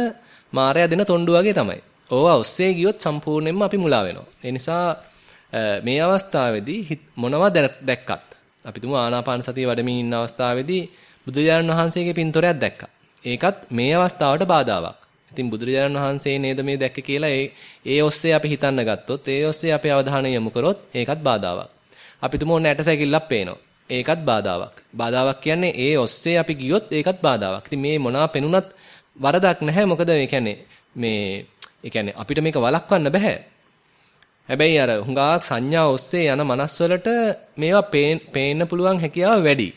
[SPEAKER 1] මායя දෙන තොණ්ඩු වගේ තමයි. ඕවා ඔස්සේ ගියොත් සම්පූර්ණයෙන්ම අපි මුලා වෙනවා. ඒ නිසා මේ අවස්ථාවේදී මොනවා දැක්කත් අපි තුමු ආනාපාන සතිය වඩමින් ඉන්න අවස්ථාවේදී බුදුරජාණන් වහන්සේගේ පින්තොරයක් දැක්කා. ඒකත් මේ අවස්ථාවට බාධාවක්. ඉතින් බුදුරජාණන් වහන්සේ නේද මේ දැක්ක කියලා ඒ ඒ ඔස්සේ අපි හිතන්න ගත්තොත් ඒ ඔස්සේ අපේ අවධානය යොමු කරොත් ඒකත් බාධාවක්. අපි තුමු නැට සැකිල්ලක් පේනවා. ඒකත් බාධාවක්. බාධාවක් කියන්නේ ඒ ඔස්සේ අපි ගියොත් ඒකත් බාධාවක්. ඉතින් මේ මොනවා පෙනුනත් වරදක් නැහැ. මොකද මේ කියන්නේ මේ ඒ කියන්නේ අපිට මේක වළක්වන්න බෑ. හැබැයි අර හුඟක් සංඥා ඔස්සේ යන මනස්වලට මේවා පේන්න පුළුවන් හැකියාව වැඩි.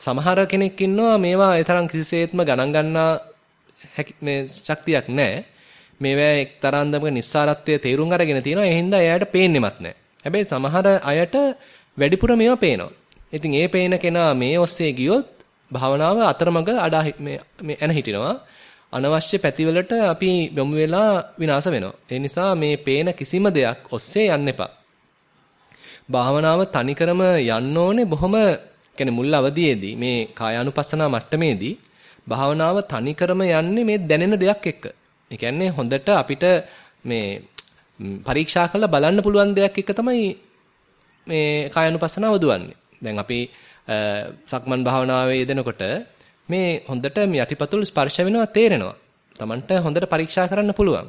[SPEAKER 1] සමහර කෙනෙක් ඉන්නවා මේවා ඒ තරම් කිසිසේත්ම ගණන් ගන්නා මේ ශක්තියක් නැහැ. මේවා එක්තරාන්දමක නිස්සාරත්වයේ තේරුම් අරගෙන තියෙනවා. ඒ හින්දා එයාට පේන්නෙමත් නැහැ. හැබැයි සමහර අයට වැඩිපුර මේවා පේනවා. ඉතින් ඒ පේන කෙනා මේ ඔස්සේ ගියොත් භාවනාව අතරමඟ අඩා මේ එන හිටිනවා. අනවශ්‍ය පැතිවලට අපි යොමු වෙලා විනාශ වෙනවා. ඒ නිසා මේ පේන කිසිම දෙයක් ඔස්සේ යන්න එපා. භාවනාව තනිකරම යන්න ඕනේ බොහොම කියන්නේ මුල් අවදියේදී මේ කායානුපස්සනා මට්ටමේදී භාවනාව තනිකරම යන්නේ මේ දැනෙන දෙයක් එක්ක. ඒ කියන්නේ හොඳට අපිට මේ පරීක්ෂා කරලා බලන්න පුළුවන් දෙයක් එක්ක තමයි මේ කායानुපස්සනාව දුවන්නේ. දැන් අපි සක්මන් භාවනාවේ යෙදෙනකොට මේ හොඳට යටිපතුල් ස්පර්ශ වෙනවා තේරෙනවා. Tamanට හොඳට පරීක්ෂා කරන්න පුළුවන්.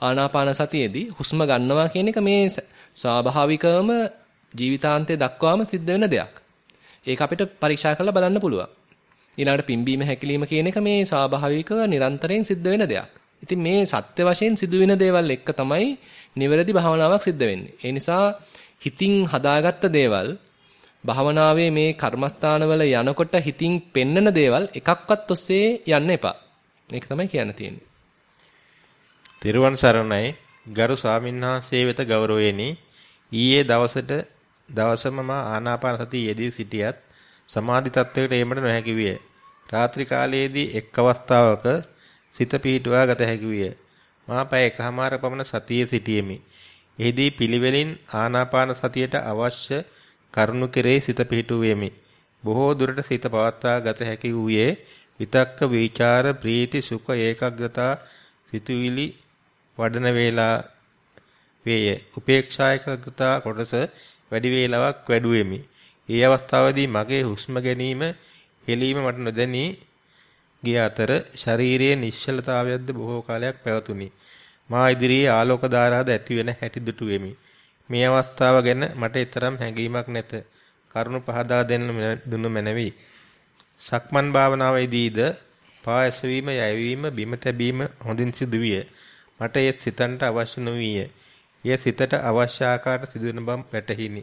[SPEAKER 1] ආනාපාන සතියේදී හුස්ම ගන්නවා කියන එක මේ ස්වාභාවිකවම ජීවිතාන්තය දක්වාම සිද්ධ වෙන දෙයක්. ඒක අපිට පරීක්ෂා කරලා බලන්න පුළුවන්. ඊළඟට පිම්බීම හැකිලිම කියන එක මේ ස්වාභාවිකව නිරන්තරයෙන් සිද්ධ වෙන දෙයක්. ඉතින් මේ සත්‍ය වශයෙන් සිදුවෙන දේවල් එක්ක තමයි නිවැරදි භාවනාවක් සිද්ධ වෙන්නේ. ඒ නිසා හිතින් හදාගත්ත දේවල් භාවනාවේ මේ කර්මස්ථානවල යනකොට හිතින් පෙන්නන දේවල් එකක්වත් ඔස්සේ යන්න එපා. මේක තමයි කියන්න තියෙන්නේ.
[SPEAKER 2] තෙරුවන් සරණයි ගරු ස්වාමින්වහන්සේ වෙත ගෞරවයෙනි ඊයේ දවසට දවසම මා ආනාපාන සතිය යෙදී සිටියත් සමාධි තත්වයකට ඒමට නොහැකි විය. රාත්‍රී කාලයේදී එක් අවස්ථාවක සිත පිහිටුවා ගත හැකි විය. මා පැය එකහමාර පමණ සතියේ සිටියෙමි. එෙහිදී පිළිවෙලින් ආනාපාන සතියට අවශ්‍ය කරුණු කෙරෙහි සිත පිහිටුවෙමි. බොහෝ දුරට සිත පවත්වා ගත හැකි වූයේ විතක්ක විචාර ප්‍රීති සුඛ ඒකාග්‍රතා සිතුවිලි වඩන වේලා වේය. උපේක්ෂා ඒකාග්‍රතා කොටස වැඩි වේලාවක් වැඩුවෙමි. ඒ අවස්ථාවේදී මගේ හුස්ම ගැනීම හෙලීම මට නොදැනී ගිය අතර ශරීරයේ නිශ්චලතාවයක්ද බොහෝ කාලයක් පැවතුණි. මා ඉදිරියේ ආලෝක ධාරාද ඇති වෙන හැටි දුටු වෙමි. මේ අවස්ථාව ගැන මට ඊතරම් හැඟීමක් නැත. කරුණු පහදා දෙන්න දුන්නු මැනවි. සක්මන් භාවනාවේදීද පා ඇසවීම යැවීම බිම තැබීම හොඳින් සිදුවිය. මට ඒ සිතන්ට අවශ්‍ය නොවිය. එය සිතට අවශ්‍ය ආකාරයට සිදුවන බව වැටහිනි.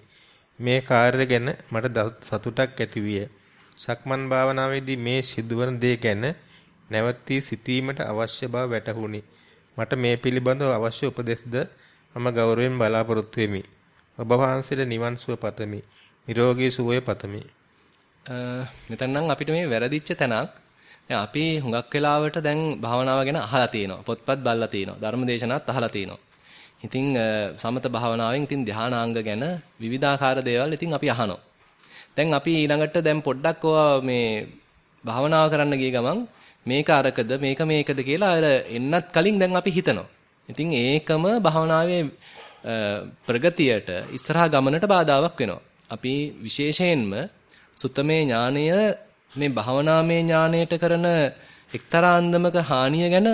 [SPEAKER 2] මේ කාර්ය ගැන මට සතුටක් ඇති විය. සක්මන් භාවනාවේදී මේ සිදුවන දේ ගැන නැවතී සිටීමට අවශ්‍ය බව වැටහුණි. මට මේ පිළිබඳව අවශ්‍ය උපදෙස්ද මම ගෞරවයෙන් බලාපොරොත්තු වෙමි. ඔබ වහන්සේට නිවන් සුව පතමි. නිරෝගී සුවය පතමි.
[SPEAKER 1] මෙතන නම් අපිට මේ වැරදිච්ච තැනක් දැන් අපි හුඟක් වෙලාවට දැන් භාවනාව ගැන අහලා තියෙනවා. පොත්පත් බලලා තියෙනවා. ධර්මදේශනාත් අහලා තියෙනවා. ඉතින් සමත භාවනාවෙන් ඉතින් ධානාංග ගැන විවිධාකාර දේවල් ඉතින් අපි අහනවා. දැන් අපි ඊළඟට දැන් පොඩ්ඩක් ඔය මේ භාවනාව කරන්න ගිය ගමන් මේක අරකද මේක මේකද කියලා අර එන්නත් කලින් දැන් අපි හිතනවා. ඉතින් ඒකම භාවනාවේ ප්‍රගතියට ඉස්සරහා ගමනට බාධාවක් වෙනවා. අපි විශේෂයෙන්ම සුත්තමේ ඥානය මේ භාවනාමය ඥානයට කරන එක්තරා අන්දමක හානිය ගැන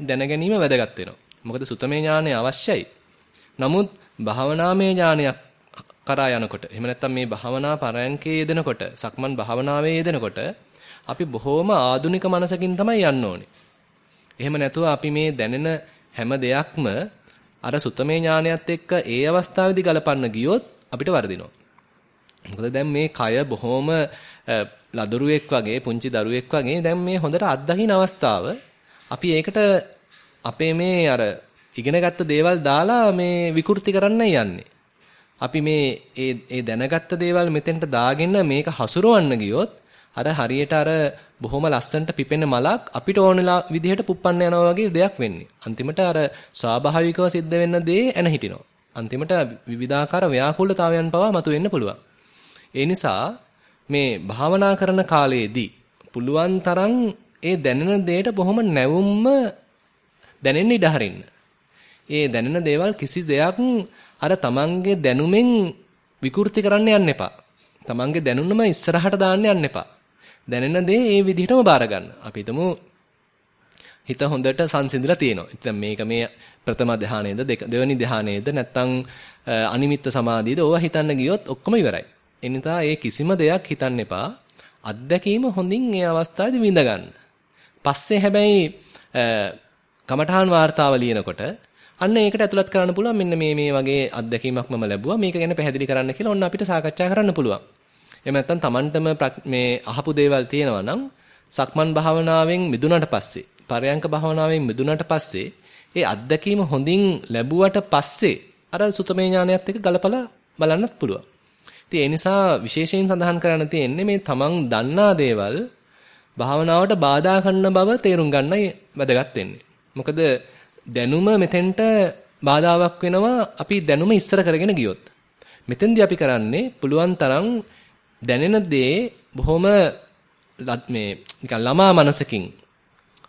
[SPEAKER 1] දැනගැනීම වැදගත් වෙනවා. මොකද සුතමේ ඥානය අවශ්‍යයි. නමුත් භාවනාමය ඥානයක් කරා යනකොට එහෙම නැත්නම් මේ භාවනා පරයන්කේ යෙදෙනකොට සක්මන් භාවනාවේ යෙදෙනකොට අපි බොහොම ආදුනික මනසකින් තමයි යන්න ඕනේ. එහෙම නැතුව අපි මේ දැනෙන හැම දෙයක්ම අර සුතමේ ඥානයත් එක්ක ඒ අවස්ථාවේදී ගලපන්න ගියොත් අපිට වර්ධිනවා. මොකද දැන් මේ කය බොහොම ලදරුවෙක් වගේ පුංචි දරුවෙක් වගේ දැන් මේ හොඳට අත්දකින්න අවස්ථාව අපි ඒකට අපේ මේ අර ඉගෙනගත්ත දේවල් දාලා මේ විකෘති කරන්න යන්නේ. අපි මේ ඒ ඒ දැනගත්ත දේවල් මෙතෙන්ට දාගෙන මේක හසුරවන්න ගියොත් අර හරියට අර බොහොම ලස්සනට පිපෙන මලක් අපිට ඕනලා විදිහට පුප්පන්න යනවා වගේ දෙයක් වෙන්නේ. අන්තිමට අර ස්වාභාවිකව සිද්ධ වෙන්න දේ එන හිටිනවා. අන්තිමට විවිධාකාර ව්‍යාකූලතාවයන් පවා මතුවෙන්න පුළුවන්. ඒ නිසා මේ භාවනා කරන කාලයේදී පුළුවන් තරම් ඒ දැනෙන දෙයට බොහොම නැවුම්ම දැනෙන්න ඉඩ හරින්න. ඒ දැනෙන දේවල් කිසි දෙයක් අර තමන්ගේ දැනුමෙන් විකෘති කරන්න යන්න එපා. තමන්ගේ දැනුමම ඉස්සරහට දාන්න යන්න එපා. දැනෙන දේ ඒ විදිහටම බාර ගන්න. අපි හිතමු හිත හොඳට සංසිඳලා තියෙනවා. ඉතින් මේක මේ ප්‍රථම ධානයේද දෙවෙනි ධානයේද නැත්නම් අනිමිත්ත සමාධියද ඕවා හිතන්න ගියොත් ඔක්කොම ඉවරයි. එනිසා ඒ කිසිම දෙයක් හිතන්න එපා. අත්දැකීම හොඳින් ඒ අවස්ථාවේදී විඳ ගන්න. පස්සේ හැබැයි කමඨාන් වார்த்தාව ලියනකොට අන්න ඒකට ඇතුළත් කරන්න පුළුවන් මෙන්න මේ මේ වගේ අත්දැකීමක් මම ලැබුවා මේක ගැන පැහැදිලි කරන්න කියලා ඔන්න අපිට සාකච්ඡා කරන්න පුළුවන්. එහෙම නැත්නම් Tamanටම මේ අහපු දේවල් තියෙනවා නම් සක්මන් භාවනාවෙන් මිදුණට පස්සේ පරයන්ක භාවනාවෙන් මිදුණට පස්සේ ඒ අත්දැකීම හොඳින් ලැබුවට පස්සේ අර සුතමේ ඥානයත් එක්ක ගලපලා බලන්නත් පුළුවන්. ඉතින් ඒ නිසා විශේෂයෙන් සඳහන් කරන්න තියෙන්නේ මේ තමන් දන්නා දේවල් භාවනාවට බාධා කරන බව තේරුම් ගන්නයි වැදගත් වෙන්නේ. මොකද දැනුම මෙතෙන්ට බාධාවක් වෙනවා අපි දැනුම ඉස්සර කරගෙන ගියොත්. මෙතෙන්දී අපි කරන්නේ පුළුවන් තරම් දැනෙන දේ බොහොම මේ නිකන් ළමා මනසකින්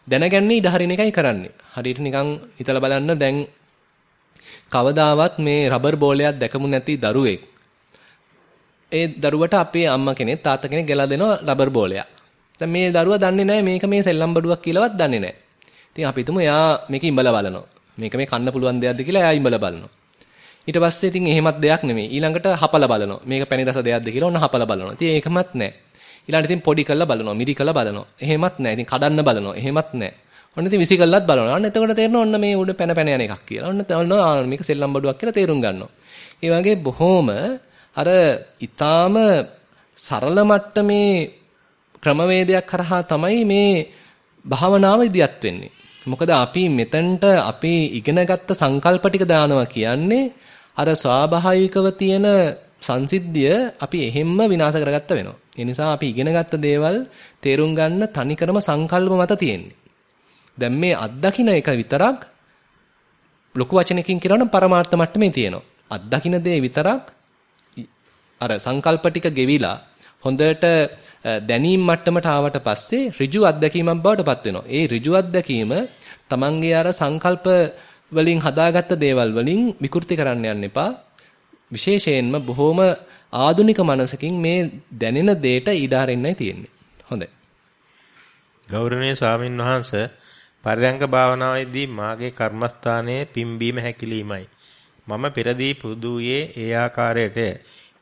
[SPEAKER 1] දැනගන්නේ ඉඩ හරින එකයි කරන්නේ. හරියට නිකන් හිතලා බලන්න දැන් කවදාවත් මේ රබර් බෝලයක් දැකමු නැති දරුවෙක් ඒ දරුවට අපේ අම්මා කෙනෙක් තාත්තා කෙනෙක් ගෙලා දෙනවා රබර් බෝලයක්. දැන් මේ දරුවා දන්නේ නැහැ මේක මේ සෙල්ලම් බඩුවක් කියලාවත් දන්නේ නැහැ. ඉතින් අපි හිතමු එයා මේක ඉඹලා බලනවා. මේක මේ කන්න පුළුවන් දෙයක්ද කියලා එයා ඉඹලා බලනවා. ඊට පස්සේ ඉතින් එහෙමත් දෙයක් නෙමෙයි. ඊළඟට හපලා බලනවා. මේක පැණි රස දෙයක්ද කියලා ඔන්න හපලා බලනවා. ඉතින් ඒකමත් නැහැ. ඊළඟට ඉතින් පොඩි කරලා බලනවා. මිරි කරලා බලනවා. එහෙමත් නැහැ. ඉතින් කඩන්න බලනවා. එහෙමත් නැහැ. ඔන්න ඉතින් විසි කළාත් බලනවා. අන්න එතකොට තේරෙනවා ඔන්න මේ උඩ පැන පැන යන එකක් කියලා. ඔන්න ඔන්න මේක සෙල්ලම් බඩුවක් කියලා තේරුම් ගන්නවා. ඒ වගේ බොහොම අර ඊටාම සරල මට්ටමේ ක්‍රමවේදයක් කරහා තමයි මේ භාවනාව ඉදියත් වෙන්නේ. මොකද අපි මෙතනට අපි ඉගෙනගත්ත සංකල්ප ටික දානවා කියන්නේ අර ස්වාභාවිකව තියෙන සංසිද්ධිය අපි එහෙම්ම විනාශ කරගත්ත වෙනවා. ඒ නිසා අපි ඉගෙනගත්ත දේවල් තේරුම් ගන්න තනිකරම සංකල්ප මත තියෙන්නේ. දැන් මේ අත්දකින්න එක විතරක් ලොකු වචනකින් කියනවනම් පරමාර්ථ මට්ටමේ තියෙනවා. අත්දකින්න දේ විතරක් අර සංකල්ප ටික ගෙවිලා හොඳට දැනීම් මට්ටමට ආවට පස්සේ ඍජු අත්දැකීමක් බවට පත් වෙනවා. ඒ ඍජු අත්දැකීම තමන්ගේ අර සංකල්ප වලින් හදාගත්ත දේවල් වලින් විකෘති කරන්න යන්න එපා. විශේෂයෙන්ම බොහොම ආදුනික මනසකින් මේ දැනෙන දෙයට ඊඩ හරින්නයි තියෙන්නේ. හොඳයි.
[SPEAKER 2] ගෞරවනීය ස්වාමින් වහන්සේ පරයන්ක භාවනාවේදී මාගේ කර්මස්ථානයේ පිම්බීම හැකිලීමයි. මම පෙරදී පුදුයේ ඒ ආකාරයට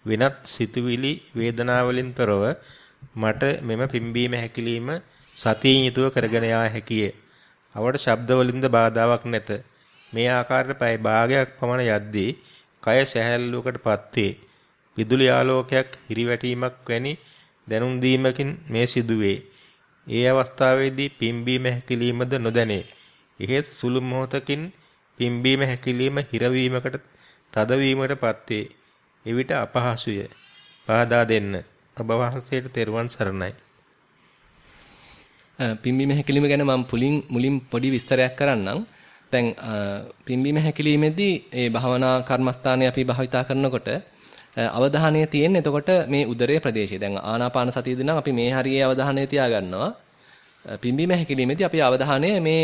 [SPEAKER 2] වෙනත් සිතුවිලි වේදනාවලින් තොරව මට මෙම පිම්බීම හැකිලිම සතියින් යුතුව කරගෙන යා හැකිය. අවට ශබ්ද වලින්ද බාධාවක් නැත. මේ ආකාරයට පැය භාගයක් පමණ යද්දී කය සැහැල්ලුවකටපත් වේ. විදුලි ආලෝකයක් හිරිවැටීමක් වැනි දැනුම් දීමකින් මේ සිදුවේ. ඒ අවස්ථාවේදී පිම්බීම හැකිලීමද නොදැනේ. එහෙත් සුළු මොහොතකින් පිම්බීම හැකිලිම හිරවීමකට තදවීමකටපත් වේ. එවිට අපහසුය. පහදා දෙන්න. ඔබ වහන්සේට තෙරුවන් සරණයි.
[SPEAKER 1] පිම්බීම හැකිලිම ගැන මම පුලින් මුලින් පොඩි විස්තරයක් කරන්නම්. දැන් පිම්බීම හැකිලීමේදී ඒ භාවනා කර්මස්ථානය අපි භාවිතා කරනකොට අවධානය තියෙන්නේ එතකොට මේ උදරයේ ප්‍රදේශය. දැන් ආනාපාන සතියදී නම් අපි මේ හරියේ අවධානය තියාගන්නවා. පිම්බීම හැකිලීමේදී අපි අවධානය මේ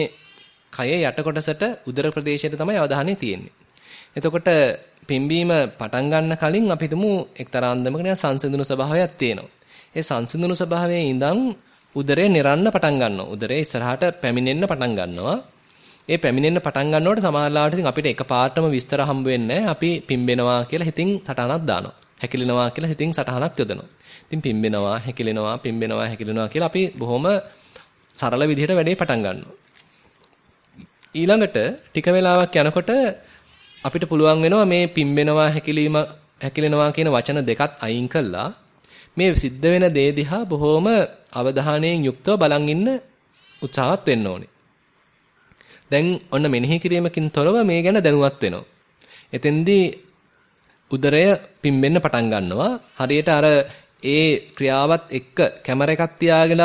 [SPEAKER 1] කයේ යට කොටසට උදර ප්‍රදේශයට තමයි අවධානය තියෙන්නේ. එතකොට පිම්බීම පටන් ගන්න කලින් අපි හිතමු එක්තරා අන්දමකට සංසිඳුණු ස්වභාවයක් තියෙනවා. ඒ සංසිඳුණු ස්වභාවයේ ඉඳන් උදරය නිරන්න පටන් ගන්නවා. උදරය ඉස්සරහට පැමිණෙන්න පටන් ගන්නවා. ඒ පැමිණෙන්න පටන් ගන්නකොට සමහරවිට ඉතින් අපිට එකපාරටම විස්තර හම්බ වෙන්නේ අපි පිම්බෙනවා කියලා හිතින් සටහනක් දානවා. හැකිලෙනවා කියලා හිතින් සටහනක් යොදනවා. ඉතින් පිම්බෙනවා, හැකිලෙනවා, පිම්බෙනවා, හැකිලෙනවා කියලා අපි බොහොම සරල විදිහට වැඩේ පටන් ගන්නවා. ඊළඟට ටික වෙලාවක් යනකොට අපිට පුළුවන් වෙනවා මේ පිම්බෙනවා හැකිලිම හැකිලෙනවා කියන වචන දෙකත් අයින් කළා මේ සිද්ධ වෙන දේ දිහා බොහොම අවධානයෙන් යුක්තව බලන් ඉන්න උත්සාහත් වෙන්න ඕනේ. දැන් ඔන්න මෙනෙහි කිරීමකින් තොරව මේ ගැන දැනුවත් වෙනවා. එතෙන්දී උදරය පිම්බෙන්න පටන් ගන්නවා. හරියට අර ඒ ක්‍රියාවත් එක්ක කැමර එකක් තියාගෙන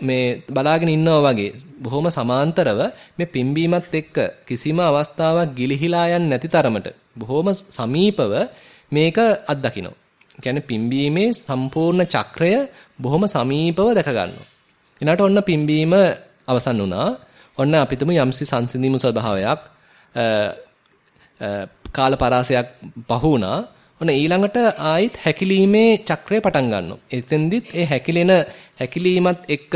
[SPEAKER 1] මේ බලාගෙන ඉන්නවා වගේ බොහොම සමාන්තරව මේ පිම්බීමත් එක්ක කිසිම අවස්ථාවක් ගිලිහිලා යන්නේ නැති තරමට බොහොම සමීපව මේක අත්දකින්න. කියන්නේ පිම්බීමේ සම්පූර්ණ චක්‍රය බොහොම සමීපව දැක ගන්නවා. ඊළාට ඔන්න පිම්බීම අවසන් වුණා. ඔන්න අපිටම යම්සි සංසිඳීමු ස්වභාවයක් කාල පරාසයක් පහු වුණා. ඔන්න ඊළඟට ආයිත් හැකිලීමේ චක්‍රය පටන් ගන්නවා. එතෙන්දිත් ඒ හැකිලෙන හැකිලීමත් එක්ක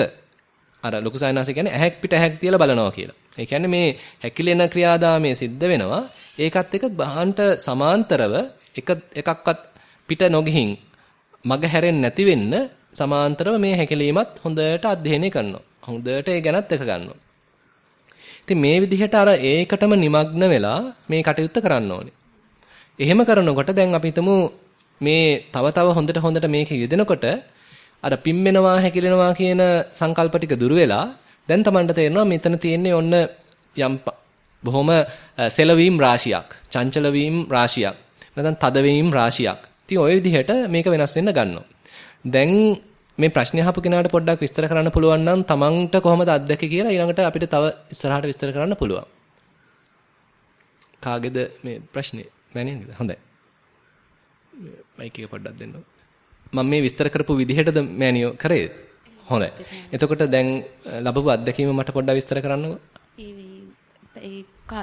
[SPEAKER 1] අර ලොකු සයනාසි කියන්නේ ඇහැක් පිට ඇහැක් තියලා බලනවා කියලා. ඒ කියන්නේ මේ හැකිලෙන ක්‍රියාදාමයේ සිද්ධ වෙනවා. ඒකත් එක්ක බහන්ට සමාන්තරව එක එකක්වත් පිට නොගිහින් මග හැරෙන්නේ නැති වෙන්න සමාන්තරව මේ හැකිලීමත් හොඳට අධ්‍යයනය කරනවා. හොඳට ඒ ගැනත් එක ගන්නවා. ඉතින් මේ විදිහට අර ඒකටම নিমগ্ন වෙලා මේ කටයුත්ත කරන්න ඕනේ. එහෙම කරනකොට දැන් අපි හිතමු මේ තව තව හොඳට හොඳට මේක යෙදෙනකොට අර පිම්මෙනවා හැකිලෙනවා කියන සංකල්ප ටික දුර වෙලා දැන් Tamanට තේරෙනවා මෙතන තියෙන්නේ ඔන්න යම් බොහොම සෙලවීම් රාශියක්, චංචල වීම් රාශියක්, නැත්නම් තද වීම් රාශියක්. ඉතින් ওই විදිහට මේක වෙනස් වෙන්න ගන්නවා. දැන් මේ ප්‍රශ්නේ අහපු කෙනාට පොඩ්ඩක් විස්තර කරන්න පුළුවන් නම් Tamanට කොහොමද අත්දැකේ කියලා ඊළඟට අපිට තව ඉස්සරහට විස්තර කරන්න පුළුවන්. කාගේද මේ ප්‍රශ්නේ? මෑණියන්ගේද? හොඳයි. මයික් එක පොඩ්ඩක් දෙන්න. මම මේ විස්තර කරපු විදිහටද මෑණියෝ කරේ? හොඳයි. එතකොට දැන් ලැබපු අත්දැකීම මට පොඩ්ඩක් විස්තර කරන්නකෝ.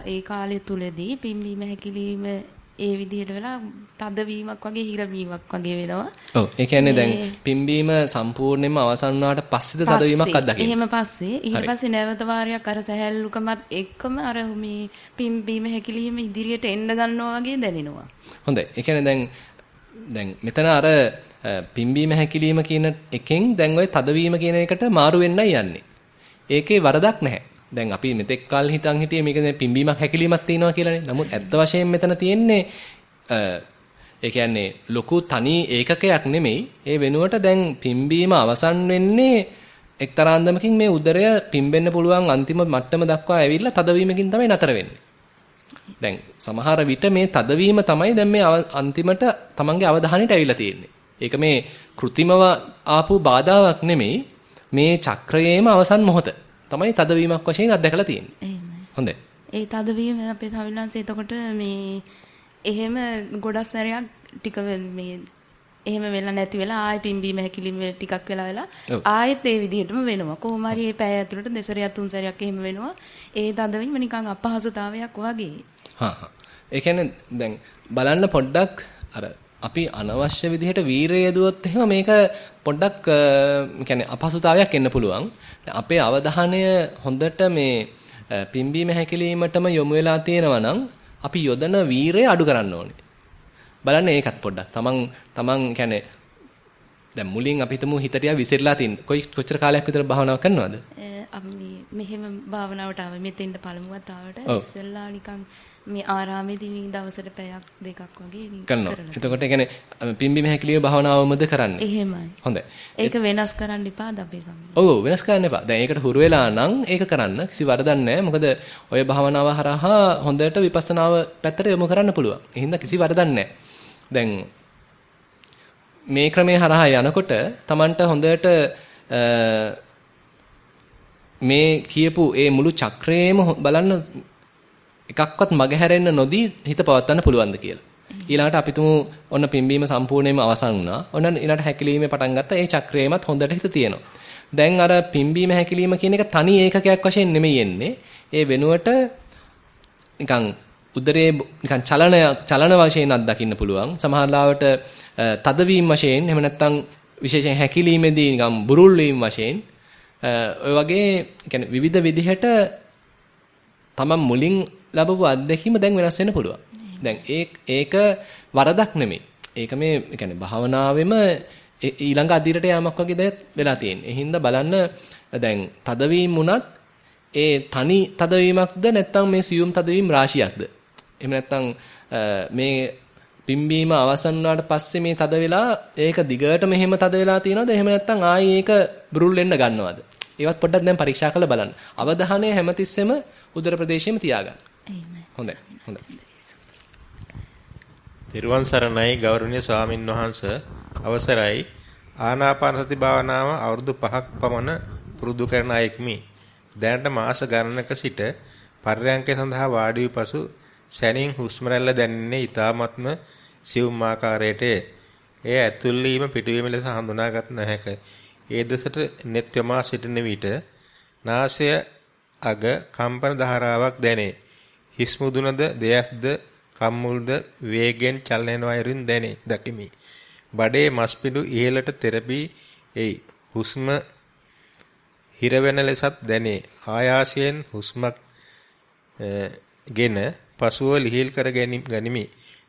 [SPEAKER 5] ඒ කාලය තුලදී පිම්බීම හැකිලිම ඒ විදිහට වෙලා තදවීමක් වගේ හිරවීමක් වගේ වෙනවා.
[SPEAKER 1] ඔව්. ඒ කියන්නේ දැන් පිම්බීම සම්පූර්ණයෙන්ම අවසන් වුණාට පස්සේද තදවීමක් අත්දකින්නේ.
[SPEAKER 5] එහෙම පස්සේ ඊට පස්සේ නැවත වාරයක් අර සහැල්ලුකමත් එක්කම අර මේ පිම්බීම හැකිලිම ඉදිරියට එන්න ගන්නවා වගේ දැනෙනවා.
[SPEAKER 1] හොඳයි. ඒ කියන්නේ දැන් දැන් මෙතන අර පිම්බීම හැකිලිම කියන එකෙන් දැන් ওই තදවීම කියන එකට මාරු වෙන්නයි යන්නේ. ඒකේ වරදක් නැහැ. දැන් අපි මෙතෙක් කල් හිතන් හිටියේ මේක දැන් පිම්බීමක් හැකිලීමක් තියෙනවා කියලානේ. නමුත් ඇත්ත වශයෙන්ම මෙතන තියෙන්නේ ඒ කියන්නේ ලොකු තනි ඒකකයක් නෙමෙයි. ඒ වෙනුවට දැන් පිම්බීම අවසන් වෙන්නේ එක්තරා අන්දමකින් මේ උදරය පිම්බෙන්න පුළුවන් අන්තිම මට්ටම දක්වා ඇවිල්ලා තදවීමකින් තමයි නතර වෙන්නේ. දැන් සමහර විට මේ තදවීම තමයි දැන් මේ අන්තිමට තමන්ගේ අවධානයට ඇවිල්ලා තියෙන්නේ. ඒක මේ કૃතිමව ආපු බාධාවක් නෙමෙයි මේ චක්‍රයේම අවසන් මොහොත. තමයි තදවීමක් වශයෙන් අත්දැකලා තියෙන්නේ. හොඳයි.
[SPEAKER 5] ඒ තදවීම අපේ තවිලන්ස එතකොට මේ එහෙම ගොඩක් සැරයක් ටික මේ එහෙම වෙලා නැති වෙලා ආයෙ පිම්බීම හැකිලිම ටිකක් වෙලා වෙලා ආයෙත් ඒ විදිහටම වෙනවා. කොහොම හරි මේ පැය ඇතුළත දෙසරයක් තුන් සැරයක් එහෙම වෙනවා. ඒ තදවීම නිකන් අපහසුතාවයක් වගේ.
[SPEAKER 1] හා හා. ඒ කියන්නේ දැන් බලන්න පොඩ්ඩක් අර අපි අනවශ්‍ය විදිහට වීරය යදුවොත් එහෙම මේක පොඩ්ඩක් يعني අපහසුතාවයක් එන්න පුළුවන්. අපේ අවධානය හොඳට මේ පිම්බීම හැකිලීමටම යොමු වෙලා තියෙනවා නම් අපි යොදන වීරය අඩු කරන්න ඕනේ. බලන්න ඒකත් පොඩ්ඩක්. තමන් තමන් يعني දැන් මුලින් අපි හිතමු හිතට විසිරලා තින් කොයි කොච්චර කාලයක් විතර භාවනාව කරනවද?
[SPEAKER 5] අපි මෙහෙම භාවනාවට ආව මෙතෙන්ට පළමු වතාවට ඉස්සෙල්ලා නිකන් මේ ආරාමේදී දවසට පැයක් දෙකක් වගේ
[SPEAKER 1] කරනවා. එතකොට ඒ කියන්නේ පිම්බිම හැකිලිය භාවනාවමද කරන්නේ?
[SPEAKER 5] එහෙමයි.
[SPEAKER 1] හොඳයි.
[SPEAKER 5] ඒක වෙනස් කරන්න එපා දබේ ගම.
[SPEAKER 1] ඔව් වෙනස් කරන්න එපා. දැන් ඒකට හුරු වෙලා නම් ඒක කරන්න කිසි වරදක් නැහැ. මොකද ඔය භාවනාව හරහා හොඳට විපස්සනාව පැත්තට යොමු කරන්න පුළුවන්. ඒ හින්දා කිසි වරදක් නැහැ. දැන් මේ ක්‍රමයේ හරහා යනකොට Tamanට හොඳට මේ කියපු ඒ මුළු චක්‍රයේම බලන්න එකක්වත් මගහැරෙන්න නොදී හිත පවත්වන්න පුළුවන්ද කියලා. ඊළඟට අපි තුමු ඔන්න පිම්බීම සම්පූර්ණයෙන්ම අවසන් වුණා. ඔන්න ඊළඟට හැකිලීමේ පටන් ගත්තා. ඒ චක්‍රයේමත් හොඳට හිත තියෙනවා. දැන් අර පිම්බීම හැකිලීම කියන එක තනි ඒකකයක් වශයෙන් නෙමෙයි එන්නේ. ඒ වෙනුවට නිකන් උදරයේ නිකන් චලන චලන වශයෙන් අත්දකින්න පුළුවන්. සමහරවිට තදවීම වශයෙන් එහෙම නැත්නම් විශේෂයෙන් හැකිලීමේදී නිකන් බුරුල් වීම වශයෙන් ඔය වගේ කියන්නේ විවිධ විදිහට තමන් මුලින් ලැබපු අත්දැකීම දැන් වෙනස් වෙන්න පුළුවන්. දැන් ඒක වරදක් නෙමෙයි. ඒක මේ කියන්නේ භාවනාවෙම ඊළඟ අදිරට යamak වගේ දෙයක් වෙලා තියෙන්නේ. ඒ බලන්න දැන් තදවීම වුණත් ඒ තනි තදවීමක්ද නැත්නම් මේ සියුම් තදවීම රාශියක්ද එහෙම නැත්නම් මේ පිම්බීම අවසන් වුණාට පස්සේ මේ තද වෙලා ඒක දිගට මෙහෙම තද වෙලා තියෙනවද? එහෙම නැත්නම් ආයි ඒක බුරුල් වෙන්න ගන්නවද? ඒවත් පොඩ්ඩක් දැන් පරීක්ෂා කරලා බලන්න. අවධානය හැමතිස්සෙම උදර ප්‍රදේශෙම තියාගන්න. හොඳයි. හොඳයි.
[SPEAKER 2] තිරුවන් සරණයි ගෞරවනීය ස්වාමින් වහන්සේ අවසරයි ආනාපාන සති භාවනාව අවුරුදු 5ක් පමණ පුරුදු කරන අයෙක්මි. දැනට මාස ගණනක සිට පර්යංකය සඳහා වාඩි වූ පසු සැනින් හුස්ම රැල්ල දැනෙන්නේ ඊ타ත්ම සිවුම් ආකාරයට එය ඇතුල් වීම පිටවීම ලෙස හඳුනාගත නොහැක. ඒ දෙසට net යමා සිටින විට නාසය අග කම්පන ධාරාවක් දැනේ. හිස් මුදුනද දෙයක්ද කම්මුල්ද වේගෙන් චලන වයරින් දැනේ. දකිමි. බඩේ මස්පිඩු ඉහළට තෙරපී එයි. හුස්ම හිර වෙන ලෙසත් දැනේ. ආයාසයෙන් හුස්මක් ගෙන පසුව ලිහිල් කර ගැනීම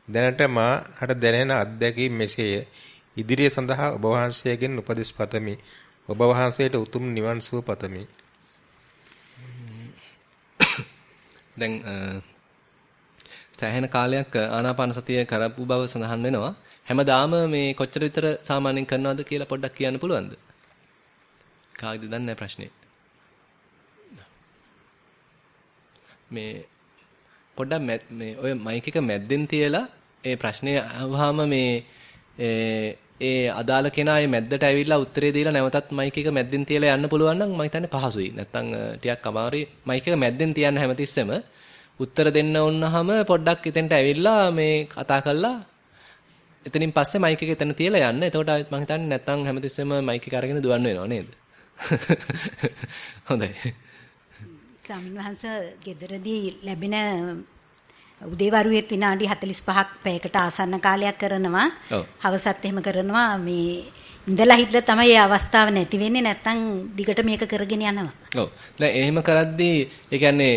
[SPEAKER 2] දැනට මා හට දැනෙන අත්දැකීම් මෙසේය. ඉදිරිය සඳහා ඔබ වහන්සේගෙන් උපදෙස් පතමි. ඔබ වහන්සේට උතුම් නිවන් සුව පතමි.
[SPEAKER 1] දැන් සෑහෙන කාලයක් ආනාපාන සතිය කරපු බව සඳහන් වෙනවා. හැමදාම මේ කොච්චර විතර සාමාන්‍යයෙන් කරනවද කියලා පොඩ්ඩක් කියන්න පුළුවන්ද? කාගෙද දන්නේ ප්‍රශ්නේ. මේ පොඩ්ඩක් මේ ඔය මයික් එක මැද්දෙන් තියලා ඒ ප්‍රශ්නේ අහුවාම මේ ඒ අදාළ කෙනා ඒ මැද්දට ඇවිල්ලා උත්තරේ දීලා නැවතත් මයික් එක මැද්දෙන් තියලා යන්න පුළුවන් නම් මම හිතන්නේ පහසුයි. නැත්තම් ටිකක් අමාරුයි. මයික් එක මැද්දෙන් තියන්න හැමතිස්සෙම උත්තර දෙන්න වුණාම පොඩ්ඩක් එතෙන්ට ඇවිල්ලා මේ කතා කරලා එතනින් පස්සේ මයික් එක එතන තියලා යන්න. එතකොට මම හිතන්නේ නැත්තම් හැමතිස්සෙම මයික් එක අරගෙන දුවන්න වෙනව නේද? හොඳයි.
[SPEAKER 6] ස්වාමීන් වහන්සේ ගෙදරදී ලැබෙන උදේවරුවේත් විනාඩි 45ක් පැයකට ආසන්න කාලයක් කරනවා. හවසත් එහෙම කරනවා මේ ඉඳලා හිටලා තමයි මේ අවස්ථාව නැති වෙන්නේ නැත්තම් දිගට මේක කරගෙන යනවා.
[SPEAKER 1] ඔව්. දැන් එහෙම කරද්දී ඒ කියන්නේ